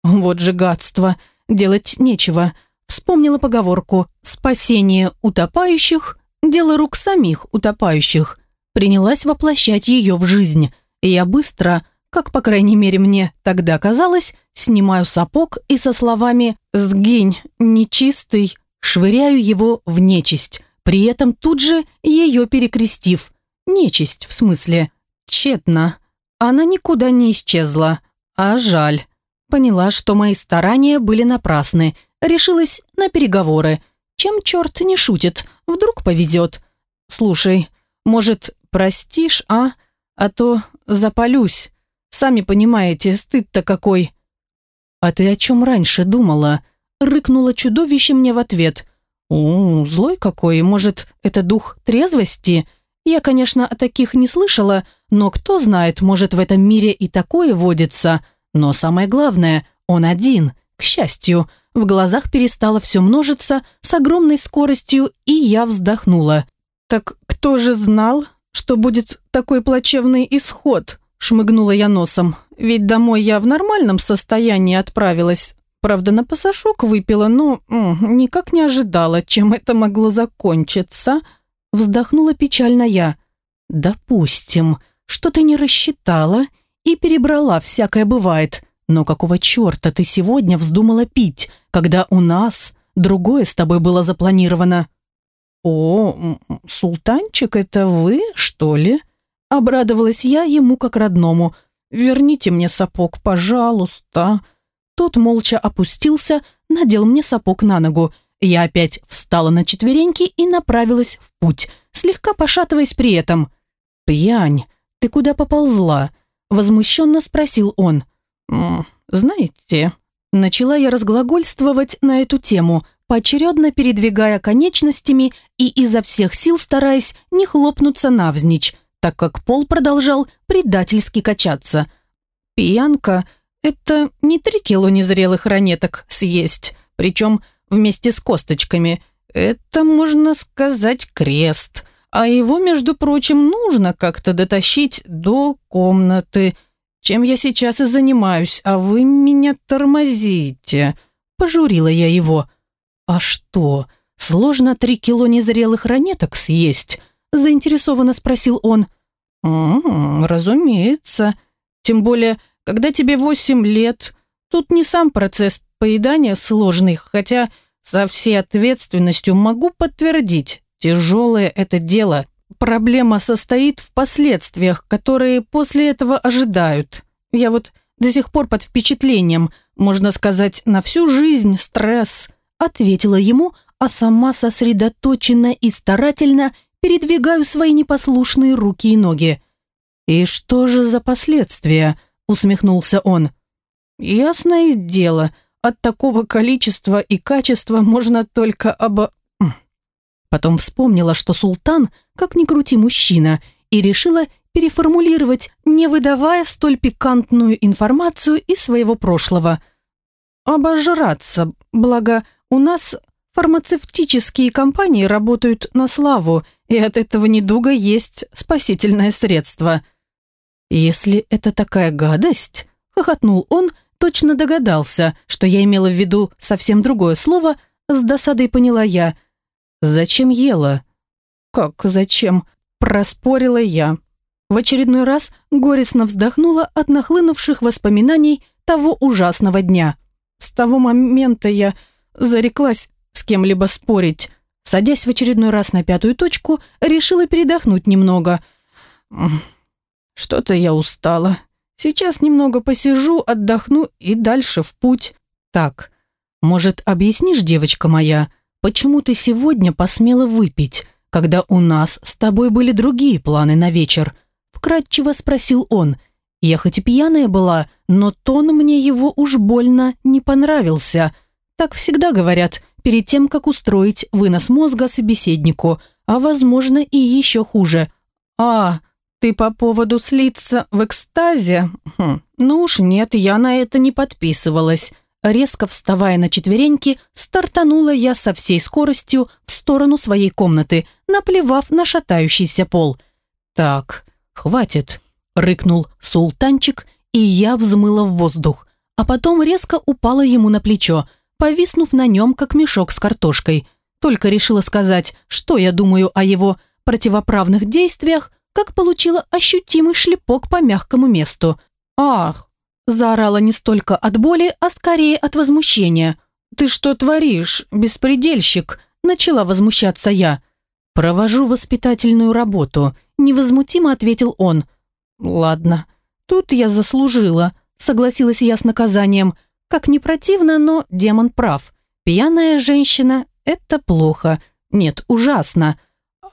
Вот же гадство, делать нечего. Вспомнила поговорку «Спасение утопающих – дело рук самих утопающих». Принялась воплощать ее в жизнь. Я быстро – как, по крайней мере, мне тогда казалось, снимаю сапог и со словами «Сгинь, нечистый», швыряю его в нечисть, при этом тут же ее перекрестив. Нечисть, в смысле. Тщетно. Она никуда не исчезла. А жаль. Поняла, что мои старания были напрасны. Решилась на переговоры. Чем черт не шутит? Вдруг повезет. Слушай, может, простишь, а? А то запалюсь. Сами понимаете, стыд-то какой». «А ты о чем раньше думала?» Рыкнуло чудовище мне в ответ. «О, злой какой, может, это дух трезвости?» Я, конечно, о таких не слышала, но кто знает, может, в этом мире и такое водится. Но самое главное, он один, к счастью. В глазах перестало все множиться с огромной скоростью, и я вздохнула. «Так кто же знал, что будет такой плачевный исход?» Шмыгнула я носом. Ведь домой я в нормальном состоянии отправилась. Правда, на пасашок выпила, но м, никак не ожидала, чем это могло закончиться. Вздохнула печально я. «Допустим, что ты не рассчитала и перебрала, всякое бывает. Но какого черта ты сегодня вздумала пить, когда у нас другое с тобой было запланировано?» «О, султанчик, это вы, что ли?» Обрадовалась я ему как родному. «Верните мне сапог, пожалуйста». Тот молча опустился, надел мне сапог на ногу. Я опять встала на четвереньки и направилась в путь, слегка пошатываясь при этом. «Пьянь, ты куда поползла?» Возмущенно спросил он. «Знаете, Начала я разглагольствовать на эту тему, поочередно передвигая конечностями и изо всех сил стараясь не хлопнуться навзничь, так как пол продолжал предательски качаться. Пьянка – это не три кило незрелых ранеток съесть, причем вместе с косточками. Это, можно сказать, крест. А его, между прочим, нужно как-то дотащить до комнаты, чем я сейчас и занимаюсь, а вы меня тормозите. Пожурила я его. А что, сложно три кило незрелых ранеток съесть? Заинтересованно спросил он. «М -м, разумеется. Тем более, когда тебе восемь лет, тут не сам процесс поедания сложный, хотя со всей ответственностью могу подтвердить, тяжелое это дело. Проблема состоит в последствиях, которые после этого ожидают. Я вот до сих пор под впечатлением, можно сказать, на всю жизнь стресс, ответила ему, а сама сосредоточенно и старательно передвигаю свои непослушные руки и ноги. «И что же за последствия?» – усмехнулся он. «Ясное дело, от такого количества и качества можно только обо...» Потом вспомнила, что султан, как ни крути мужчина, и решила переформулировать, не выдавая столь пикантную информацию из своего прошлого. «Обожраться, благо у нас фармацевтические компании работают на славу, и от этого недуга есть спасительное средство». «Если это такая гадость», — хохотнул он, точно догадался, что я имела в виду совсем другое слово, с досадой поняла я. «Зачем ела?» «Как зачем?» – проспорила я. В очередной раз горестно вздохнула от нахлынувших воспоминаний того ужасного дня. С того момента я зареклась с кем-либо спорить. Садясь в очередной раз на пятую точку, решила передохнуть немного. Что-то я устала. Сейчас немного посижу, отдохну и дальше в путь. Так, может, объяснишь, девочка моя, почему ты сегодня посмела выпить, когда у нас с тобой были другие планы на вечер?» Вкратчиво спросил он. Я хоть и пьяная была, но тон мне его уж больно не понравился. Так всегда говорят, перед тем, как устроить вынос мозга собеседнику, а, возможно, и еще хуже. «А, ты по поводу слиться в экстазе? Хм, ну уж нет, я на это не подписывалась. Резко вставая на четвереньки, стартанула я со всей скоростью в сторону своей комнаты, наплевав на шатающийся пол. «Так, хватит», — рыкнул султанчик, и я взмыла в воздух, а потом резко упала ему на плечо, повиснув на нем, как мешок с картошкой. Только решила сказать, что я думаю о его противоправных действиях, как получила ощутимый шлепок по мягкому месту. «Ах!» – заорала не столько от боли, а скорее от возмущения. «Ты что творишь, беспредельщик?» – начала возмущаться я. «Провожу воспитательную работу», – невозмутимо ответил он. «Ладно, тут я заслужила», – согласилась я с наказанием. Как не противно, но демон прав. Пьяная женщина – это плохо. Нет, ужасно.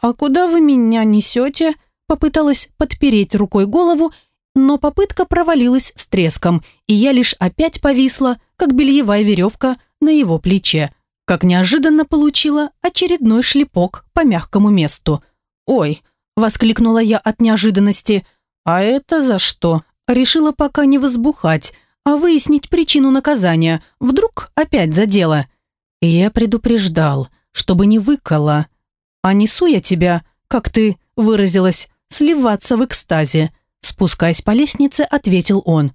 «А куда вы меня несете?» попыталась подпереть рукой голову, но попытка провалилась с треском, и я лишь опять повисла, как бельевая веревка на его плече. Как неожиданно получила очередной шлепок по мягкому месту. «Ой!» – воскликнула я от неожиданности. «А это за что?» Решила пока не возбухать, а выяснить причину наказания. Вдруг опять задело. Я предупреждал, чтобы не выкола. «А несу я тебя, как ты выразилась, сливаться в экстазе. Спускаясь по лестнице, ответил он.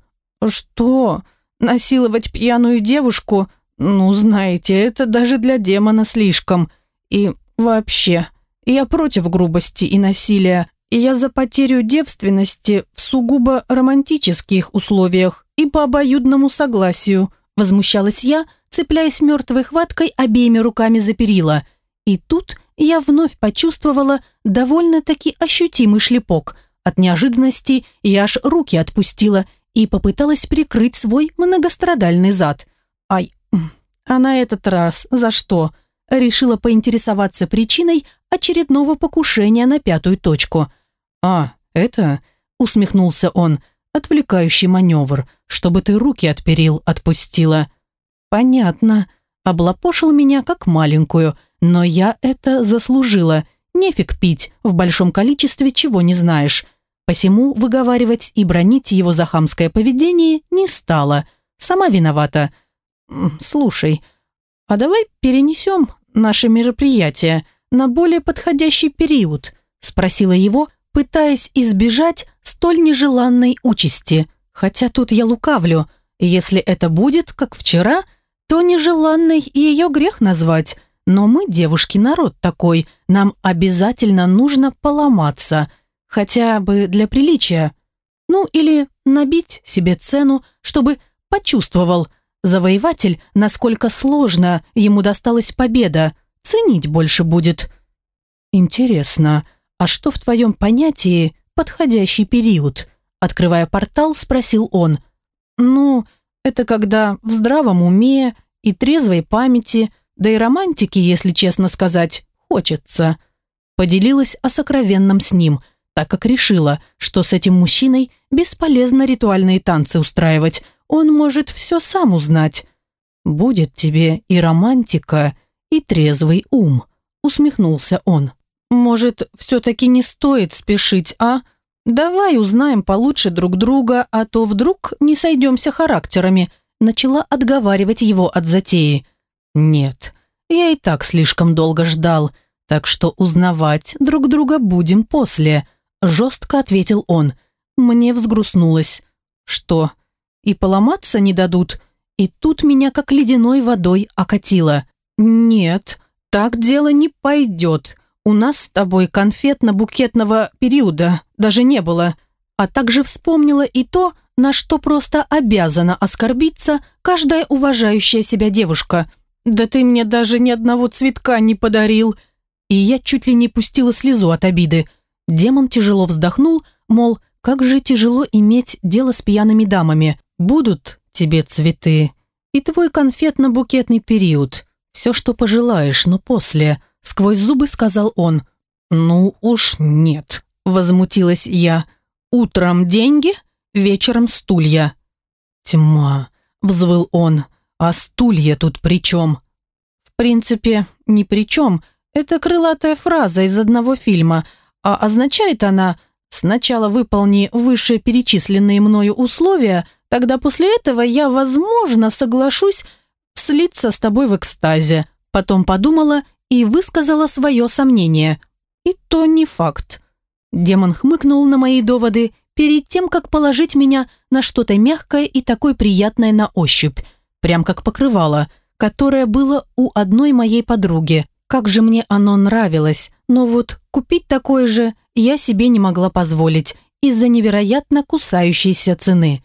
«Что? Насиловать пьяную девушку? Ну, знаете, это даже для демона слишком. И вообще, я против грубости и насилия. И я за потерю девственности в сугубо романтических условиях и по обоюдному согласию», возмущалась я, цепляясь мертвой хваткой обеими руками за перила. И тут я вновь почувствовала довольно-таки ощутимый шлепок. От неожиданности я аж руки отпустила и попыталась прикрыть свой многострадальный зад. Ай, а на этот раз за что? Решила поинтересоваться причиной очередного покушения на пятую точку. «А, это...» — усмехнулся он. «Отвлекающий маневр, чтобы ты руки от перил отпустила». Понятно. Облапошил меня как маленькую, но я это заслужила. Нефиг пить в большом количестве, чего не знаешь. Посему выговаривать и бронить его за хамское поведение не стала. Сама виновата. Слушай, а давай перенесем наше мероприятие на более подходящий период, спросила его, пытаясь избежать столь нежеланной участи. Хотя тут я лукавлю. Если это будет, как вчера, то нежеланной ее грех назвать. Но мы, девушки, народ такой, нам обязательно нужно поломаться – Хотя бы для приличия. Ну, или набить себе цену, чтобы почувствовал завоеватель, насколько сложно ему досталась победа. Ценить больше будет. Интересно, а что в твоем понятии подходящий период? Открывая портал, спросил он. Ну, это когда в здравом уме и трезвой памяти, да и романтики, если честно сказать, хочется. Поделилась о сокровенном с ним – так как решила, что с этим мужчиной бесполезно ритуальные танцы устраивать, он может все сам узнать. «Будет тебе и романтика, и трезвый ум», усмехнулся он. «Может, все-таки не стоит спешить, а? Давай узнаем получше друг друга, а то вдруг не сойдемся характерами», начала отговаривать его от затеи. «Нет, я и так слишком долго ждал, так что узнавать друг друга будем после», Жестко ответил он. Мне взгрустнулось. Что? И поломаться не дадут? И тут меня как ледяной водой окатило. Нет, так дело не пойдет. У нас с тобой конфетно-букетного периода даже не было. А также вспомнила и то, на что просто обязана оскорбиться каждая уважающая себя девушка. Да ты мне даже ни одного цветка не подарил. И я чуть ли не пустила слезу от обиды. Демон тяжело вздохнул, мол, как же тяжело иметь дело с пьяными дамами. Будут тебе цветы. И твой конфетно-букетный период. Все, что пожелаешь, но после. Сквозь зубы сказал он. Ну уж нет. Возмутилась я. Утром деньги, вечером стулья. Тьма. Взвыл он. А стулья тут при чем? В принципе, ни при чем. Это крылатая фраза из одного фильма – а означает она «сначала выполни вышеперечисленные мною условия, тогда после этого я, возможно, соглашусь слиться с тобой в экстазе». Потом подумала и высказала свое сомнение. И то не факт. Демон хмыкнул на мои доводы перед тем, как положить меня на что-то мягкое и такое приятное на ощупь, прям как покрывало, которое было у одной моей подруги. Как же мне оно нравилось, но вот купить такое же я себе не могла позволить из-за невероятно кусающейся цены.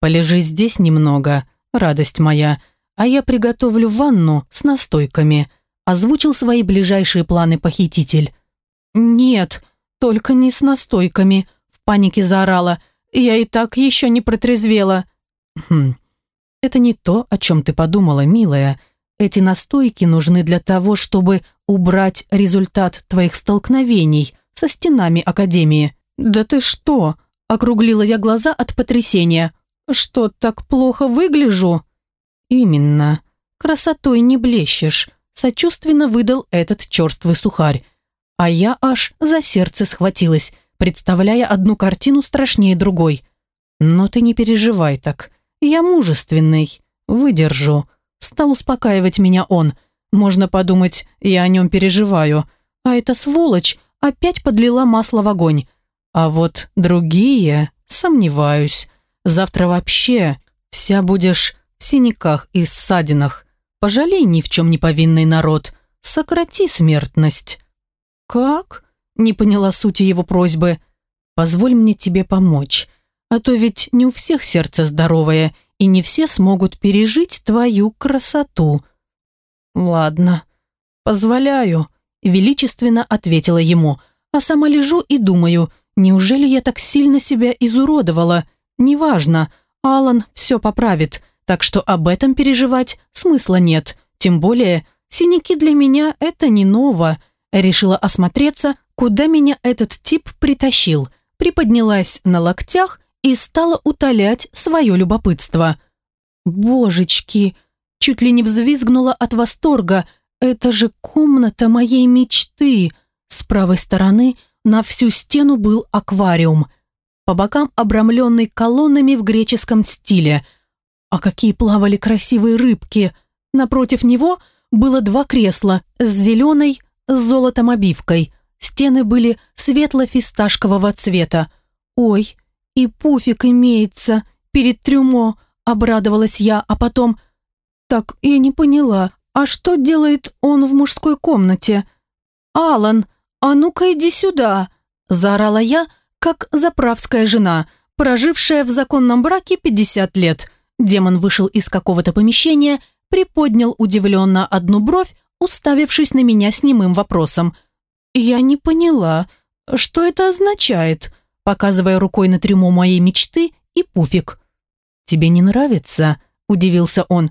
«Полежи здесь немного, радость моя, а я приготовлю ванну с настойками», озвучил свои ближайшие планы похититель. «Нет, только не с настойками», в панике заорала. «Я и так еще не протрезвела». «Хм, это не то, о чем ты подумала, милая. Эти настойки нужны для того, чтобы убрать результат твоих столкновений со стенами Академии. Да ты что? Округлила я глаза от потрясения. Что, так плохо выгляжу? Именно. Красотой не блещешь. Сочувственно выдал этот черствый сухарь. А я аж за сердце схватилась, представляя одну картину страшнее другой. Но ты не переживай так. Я мужественный. Выдержу. Стал успокаивать меня он. Можно подумать, я о нем переживаю. А эта сволочь опять подлила масло в огонь. А вот другие, сомневаюсь. Завтра вообще вся будешь в синяках и ссадинах. Пожалей ни в чем не повинный народ. Сократи смертность. Как? Не поняла сути его просьбы. Позволь мне тебе помочь. А то ведь не у всех сердце здоровое, и не все смогут пережить твою красоту». «Ладно, позволяю», – величественно ответила ему, а сама лежу и думаю, неужели я так сильно себя изуродовала? Неважно, Алан все поправит, так что об этом переживать смысла нет, тем более синяки для меня – это не ново. Решила осмотреться, куда меня этот тип притащил, приподнялась на локтях и стала утолять свое любопытство. «Божечки, чуть ли не взвизгнула от восторга. «Это же комната моей мечты!» С правой стороны на всю стену был аквариум. По бокам обрамленный колоннами в греческом стиле. А какие плавали красивые рыбки! Напротив него было два кресла с зеленой, с золотом обивкой. Стены были светло-фисташкового цвета. «Ой, и пуфик имеется перед трюмо», – обрадовалась я, а потом «Так, я не поняла, а что делает он в мужской комнате?» «Алан, а ну-ка иди сюда!» – заорала я, как заправская жена, прожившая в законном браке 50 лет. Демон вышел из какого-то помещения, приподнял удивленно одну бровь, уставившись на меня с немым вопросом. «Я не поняла, что это означает?» показывая рукой на трюмо моей мечты и пуфик. «Тебе не нравится?» – удивился он.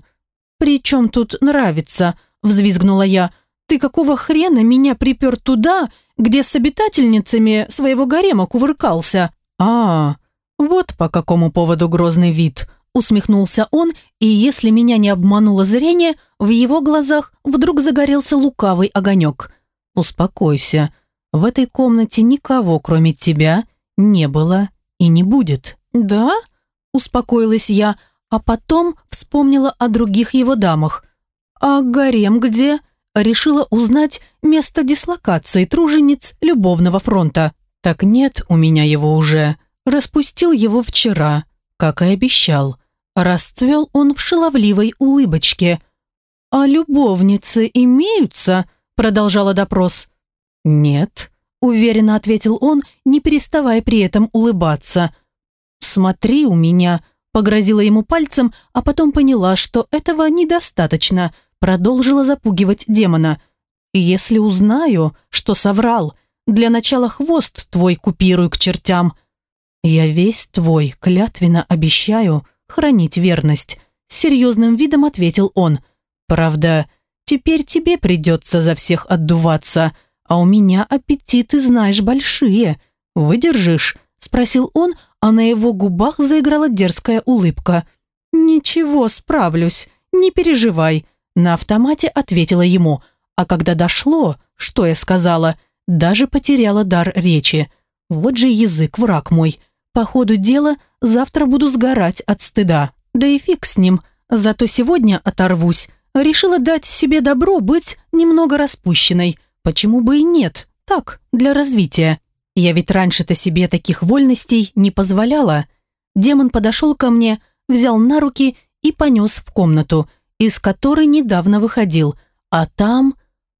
«При чем тут нравится?» – взвизгнула я. «Ты какого хрена меня припер туда, где с обитательницами своего гарема кувыркался?» «А, вот по какому поводу грозный вид», – усмехнулся он, и если меня не обмануло зрение, в его глазах вдруг загорелся лукавый огонек. «Успокойся, в этой комнате никого, кроме тебя, не было и не будет». «Да?» – успокоилась я, а потом вспомнила о других его дамах. «А гарем где?» Решила узнать место дислокации тружениц любовного фронта. «Так нет у меня его уже. Распустил его вчера, как и обещал. Расцвел он в шаловливой улыбочке. «А любовницы имеются?» Продолжала допрос. «Нет», уверенно ответил он, не переставая при этом улыбаться. «Смотри у меня», Погрозила ему пальцем, а потом поняла, что этого недостаточно. Продолжила запугивать демона. «Если узнаю, что соврал, для начала хвост твой купирую к чертям». «Я весь твой, клятвенно обещаю хранить верность», серьезным видом ответил он. «Правда, теперь тебе придется за всех отдуваться, а у меня аппетиты, знаешь, большие. Выдержишь?» спросил он, а на его губах заиграла дерзкая улыбка. «Ничего, справлюсь, не переживай», на автомате ответила ему, а когда дошло, что я сказала, даже потеряла дар речи. Вот же язык, враг мой. По ходу дела завтра буду сгорать от стыда. Да и фиг с ним, зато сегодня оторвусь. Решила дать себе добро быть немного распущенной. Почему бы и нет? Так, для развития. Я ведь раньше-то себе таких вольностей не позволяла. Демон подошел ко мне, взял на руки и понес в комнату, из которой недавно выходил. А там...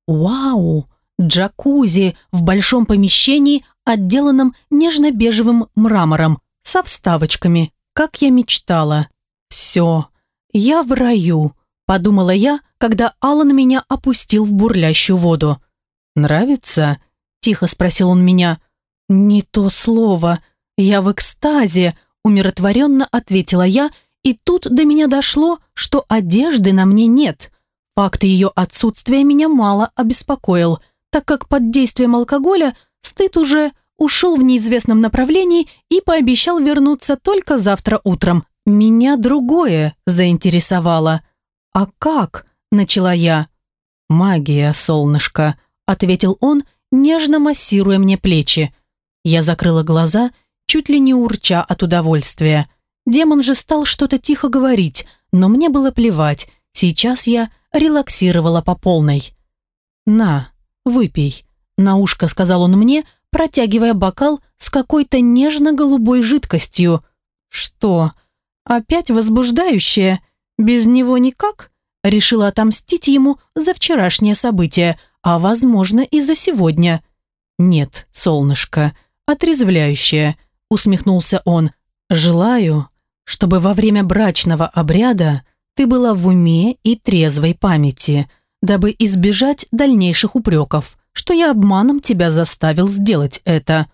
Вау! Джакузи в большом помещении, отделанном нежно-бежевым мрамором, со вставочками, как я мечтала. «Все, я в раю», – подумала я, когда Алан меня опустил в бурлящую воду. «Нравится?» – тихо спросил он меня. «Не то слово. Я в экстазе», – умиротворенно ответила я, и тут до меня дошло, что одежды на мне нет. Факт ее отсутствия меня мало обеспокоил, так как под действием алкоголя стыд уже ушел в неизвестном направлении и пообещал вернуться только завтра утром. Меня другое заинтересовало. «А как?» – начала я. «Магия, солнышко», – ответил он, нежно массируя мне плечи. Я закрыла глаза, чуть ли не урча от удовольствия. Демон же стал что-то тихо говорить, но мне было плевать. Сейчас я релаксировала по полной. «На, выпей», – на ушко сказал он мне, протягивая бокал с какой-то нежно-голубой жидкостью. «Что? Опять возбуждающее? Без него никак?» Решила отомстить ему за вчерашнее событие, а, возможно, и за сегодня. «Нет, солнышко», отрезвляющее», – усмехнулся он. «Желаю, чтобы во время брачного обряда ты была в уме и трезвой памяти, дабы избежать дальнейших упреков, что я обманом тебя заставил сделать это».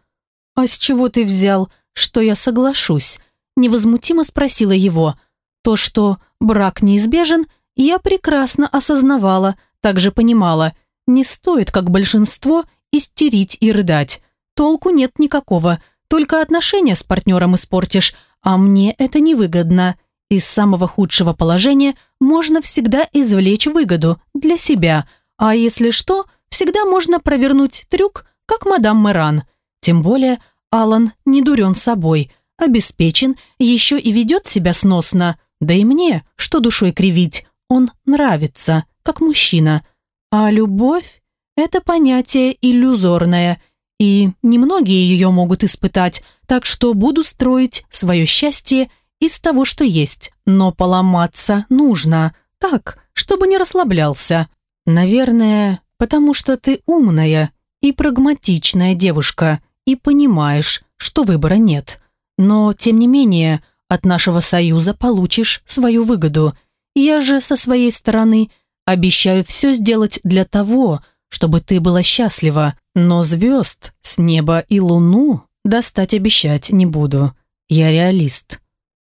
«А с чего ты взял, что я соглашусь?» – невозмутимо спросила его. То, что брак неизбежен, я прекрасно осознавала, также понимала, не стоит, как большинство, истерить и рыдать. Толку нет никакого, только отношения с партнером испортишь, а мне это невыгодно. Из самого худшего положения можно всегда извлечь выгоду для себя, а если что, всегда можно провернуть трюк, как мадам Мэран. Тем более Алан не дурен собой, обеспечен, еще и ведет себя сносно. Да и мне, что душой кривить, он нравится, как мужчина. А любовь – это понятие иллюзорное, и немногие ее могут испытать, так что буду строить свое счастье из того, что есть. Но поломаться нужно, так, чтобы не расслаблялся. Наверное, потому что ты умная и прагматичная девушка, и понимаешь, что выбора нет. Но, тем не менее, от нашего союза получишь свою выгоду. Я же со своей стороны – Обещаю все сделать для того, чтобы ты была счастлива, но звезд с неба и луну достать обещать не буду. Я реалист».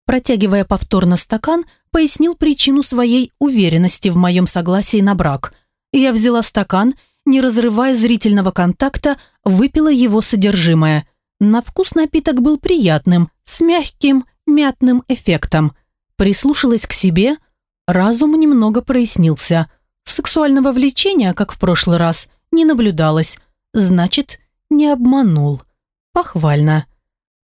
Протягивая повторно стакан, пояснил причину своей уверенности в моем согласии на брак. Я взяла стакан, не разрывая зрительного контакта, выпила его содержимое. На вкус напиток был приятным, с мягким, мятным эффектом. Прислушалась к себе – Разум немного прояснился. Сексуального влечения, как в прошлый раз, не наблюдалось. Значит, не обманул. Похвально.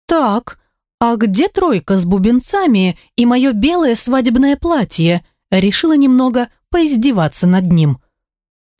«Так, а где тройка с бубенцами и мое белое свадебное платье?» Решила немного поиздеваться над ним.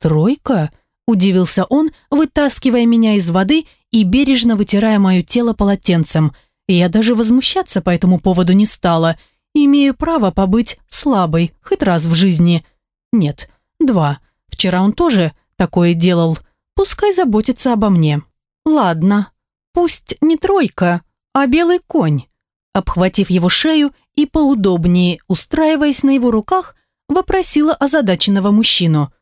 «Тройка?» – удивился он, вытаскивая меня из воды и бережно вытирая мое тело полотенцем. Я даже возмущаться по этому поводу не стала – Имею право побыть слабой хоть раз в жизни. Нет, два. Вчера он тоже такое делал. Пускай заботится обо мне. Ладно, пусть не тройка, а белый конь. Обхватив его шею и поудобнее устраиваясь на его руках, вопросила озадаченного мужчину.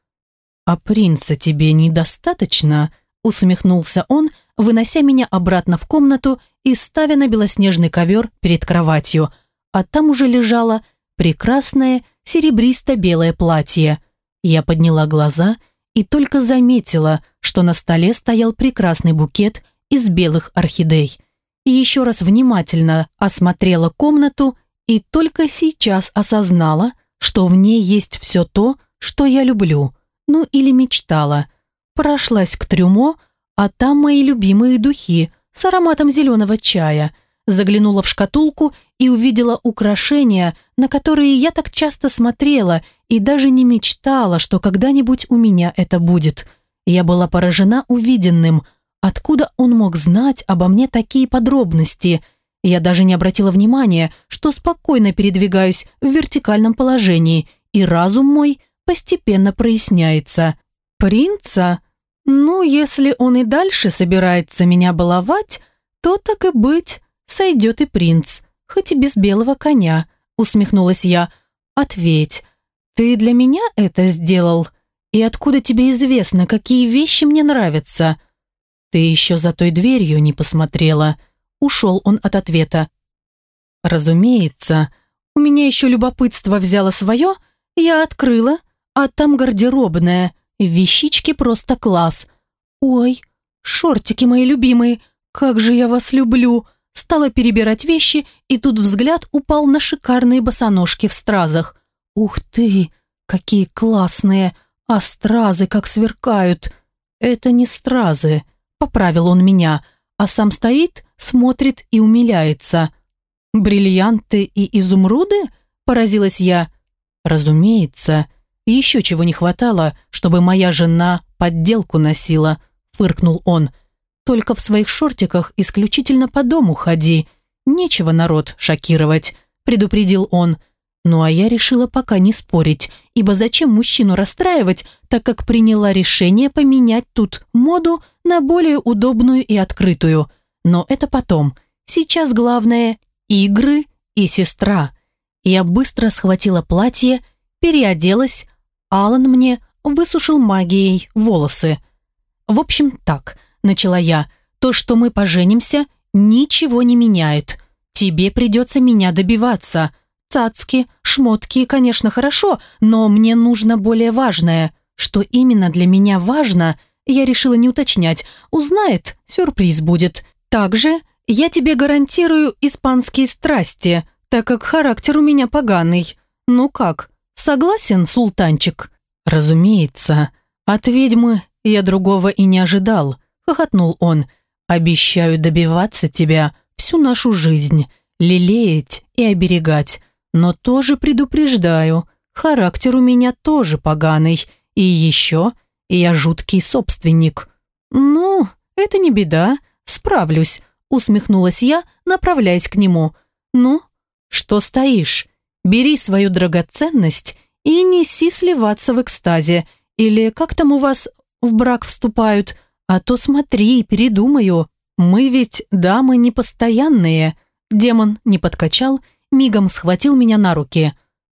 «А принца тебе недостаточно?» усмехнулся он, вынося меня обратно в комнату и ставя на белоснежный ковер перед кроватью – а там уже лежало прекрасное серебристо-белое платье. Я подняла глаза и только заметила, что на столе стоял прекрасный букет из белых орхидей. И еще раз внимательно осмотрела комнату и только сейчас осознала, что в ней есть все то, что я люблю, ну или мечтала. Прошлась к трюмо, а там мои любимые духи с ароматом зеленого чая – заглянула в шкатулку и увидела украшения, на которые я так часто смотрела и даже не мечтала, что когда-нибудь у меня это будет. Я была поражена увиденным. Откуда он мог знать обо мне такие подробности? Я даже не обратила внимания, что спокойно передвигаюсь в вертикальном положении, и разум мой постепенно проясняется. «Принца? Ну, если он и дальше собирается меня баловать, то так и быть» сойдет и принц, хоть и без белого коня», усмехнулась я. «Ответь, ты для меня это сделал? И откуда тебе известно, какие вещи мне нравятся?» «Ты еще за той дверью не посмотрела», ушел он от ответа. «Разумеется, у меня еще любопытство взяло свое, я открыла, а там гардеробная, вещички просто класс. Ой, шортики мои любимые, как же я вас люблю!» стала перебирать вещи, и тут взгляд упал на шикарные босоножки в стразах. «Ух ты, какие классные! А стразы как сверкают!» «Это не стразы», — поправил он меня, а сам стоит, смотрит и умиляется. «Бриллианты и изумруды?» – поразилась я. «Разумеется. Еще чего не хватало, чтобы моя жена подделку носила», – фыркнул он. – только в своих шортиках исключительно по дому ходи. Нечего народ шокировать», – предупредил он. Ну а я решила пока не спорить, ибо зачем мужчину расстраивать, так как приняла решение поменять тут моду на более удобную и открытую. Но это потом. Сейчас главное – игры и сестра. Я быстро схватила платье, переоделась, Алан мне высушил магией волосы. В общем, так – начала я, то, что мы поженимся, ничего не меняет. Тебе придется меня добиваться. Цацки, шмотки, конечно, хорошо, но мне нужно более важное. Что именно для меня важно, я решила не уточнять. Узнает, сюрприз будет. Также я тебе гарантирую испанские страсти, так как характер у меня поганый. Ну как, согласен, султанчик?» «Разумеется. От ведьмы я другого и не ожидал», — хохотнул он. «Обещаю добиваться тебя всю нашу жизнь, лелеять и оберегать. Но тоже предупреждаю, характер у меня тоже поганый. И еще я жуткий собственник». «Ну, это не беда, справлюсь», — усмехнулась я, направляясь к нему. «Ну, что стоишь? Бери свою драгоценность и неси сливаться в экстазе. Или как там у вас в брак вступают? А то смотри, передумаю. Мы ведь дамы непостоянные». Демон не подкачал, мигом схватил меня на руки.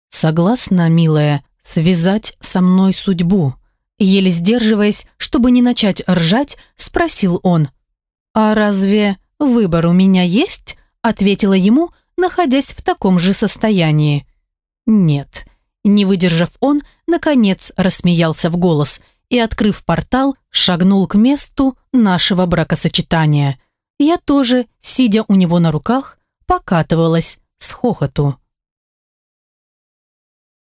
«Согласна, милая, связать со мной судьбу?» Еле сдерживаясь, чтобы не начать ржать, спросил он. «А разве выбор у меня есть?» ответила ему, находясь в таком же состоянии. «Нет». Не выдержав он, наконец рассмеялся в голос и, открыв портал, шагнул к месту нашего бракосочетания. Я тоже, сидя у него на руках, покатывалась с хохоту.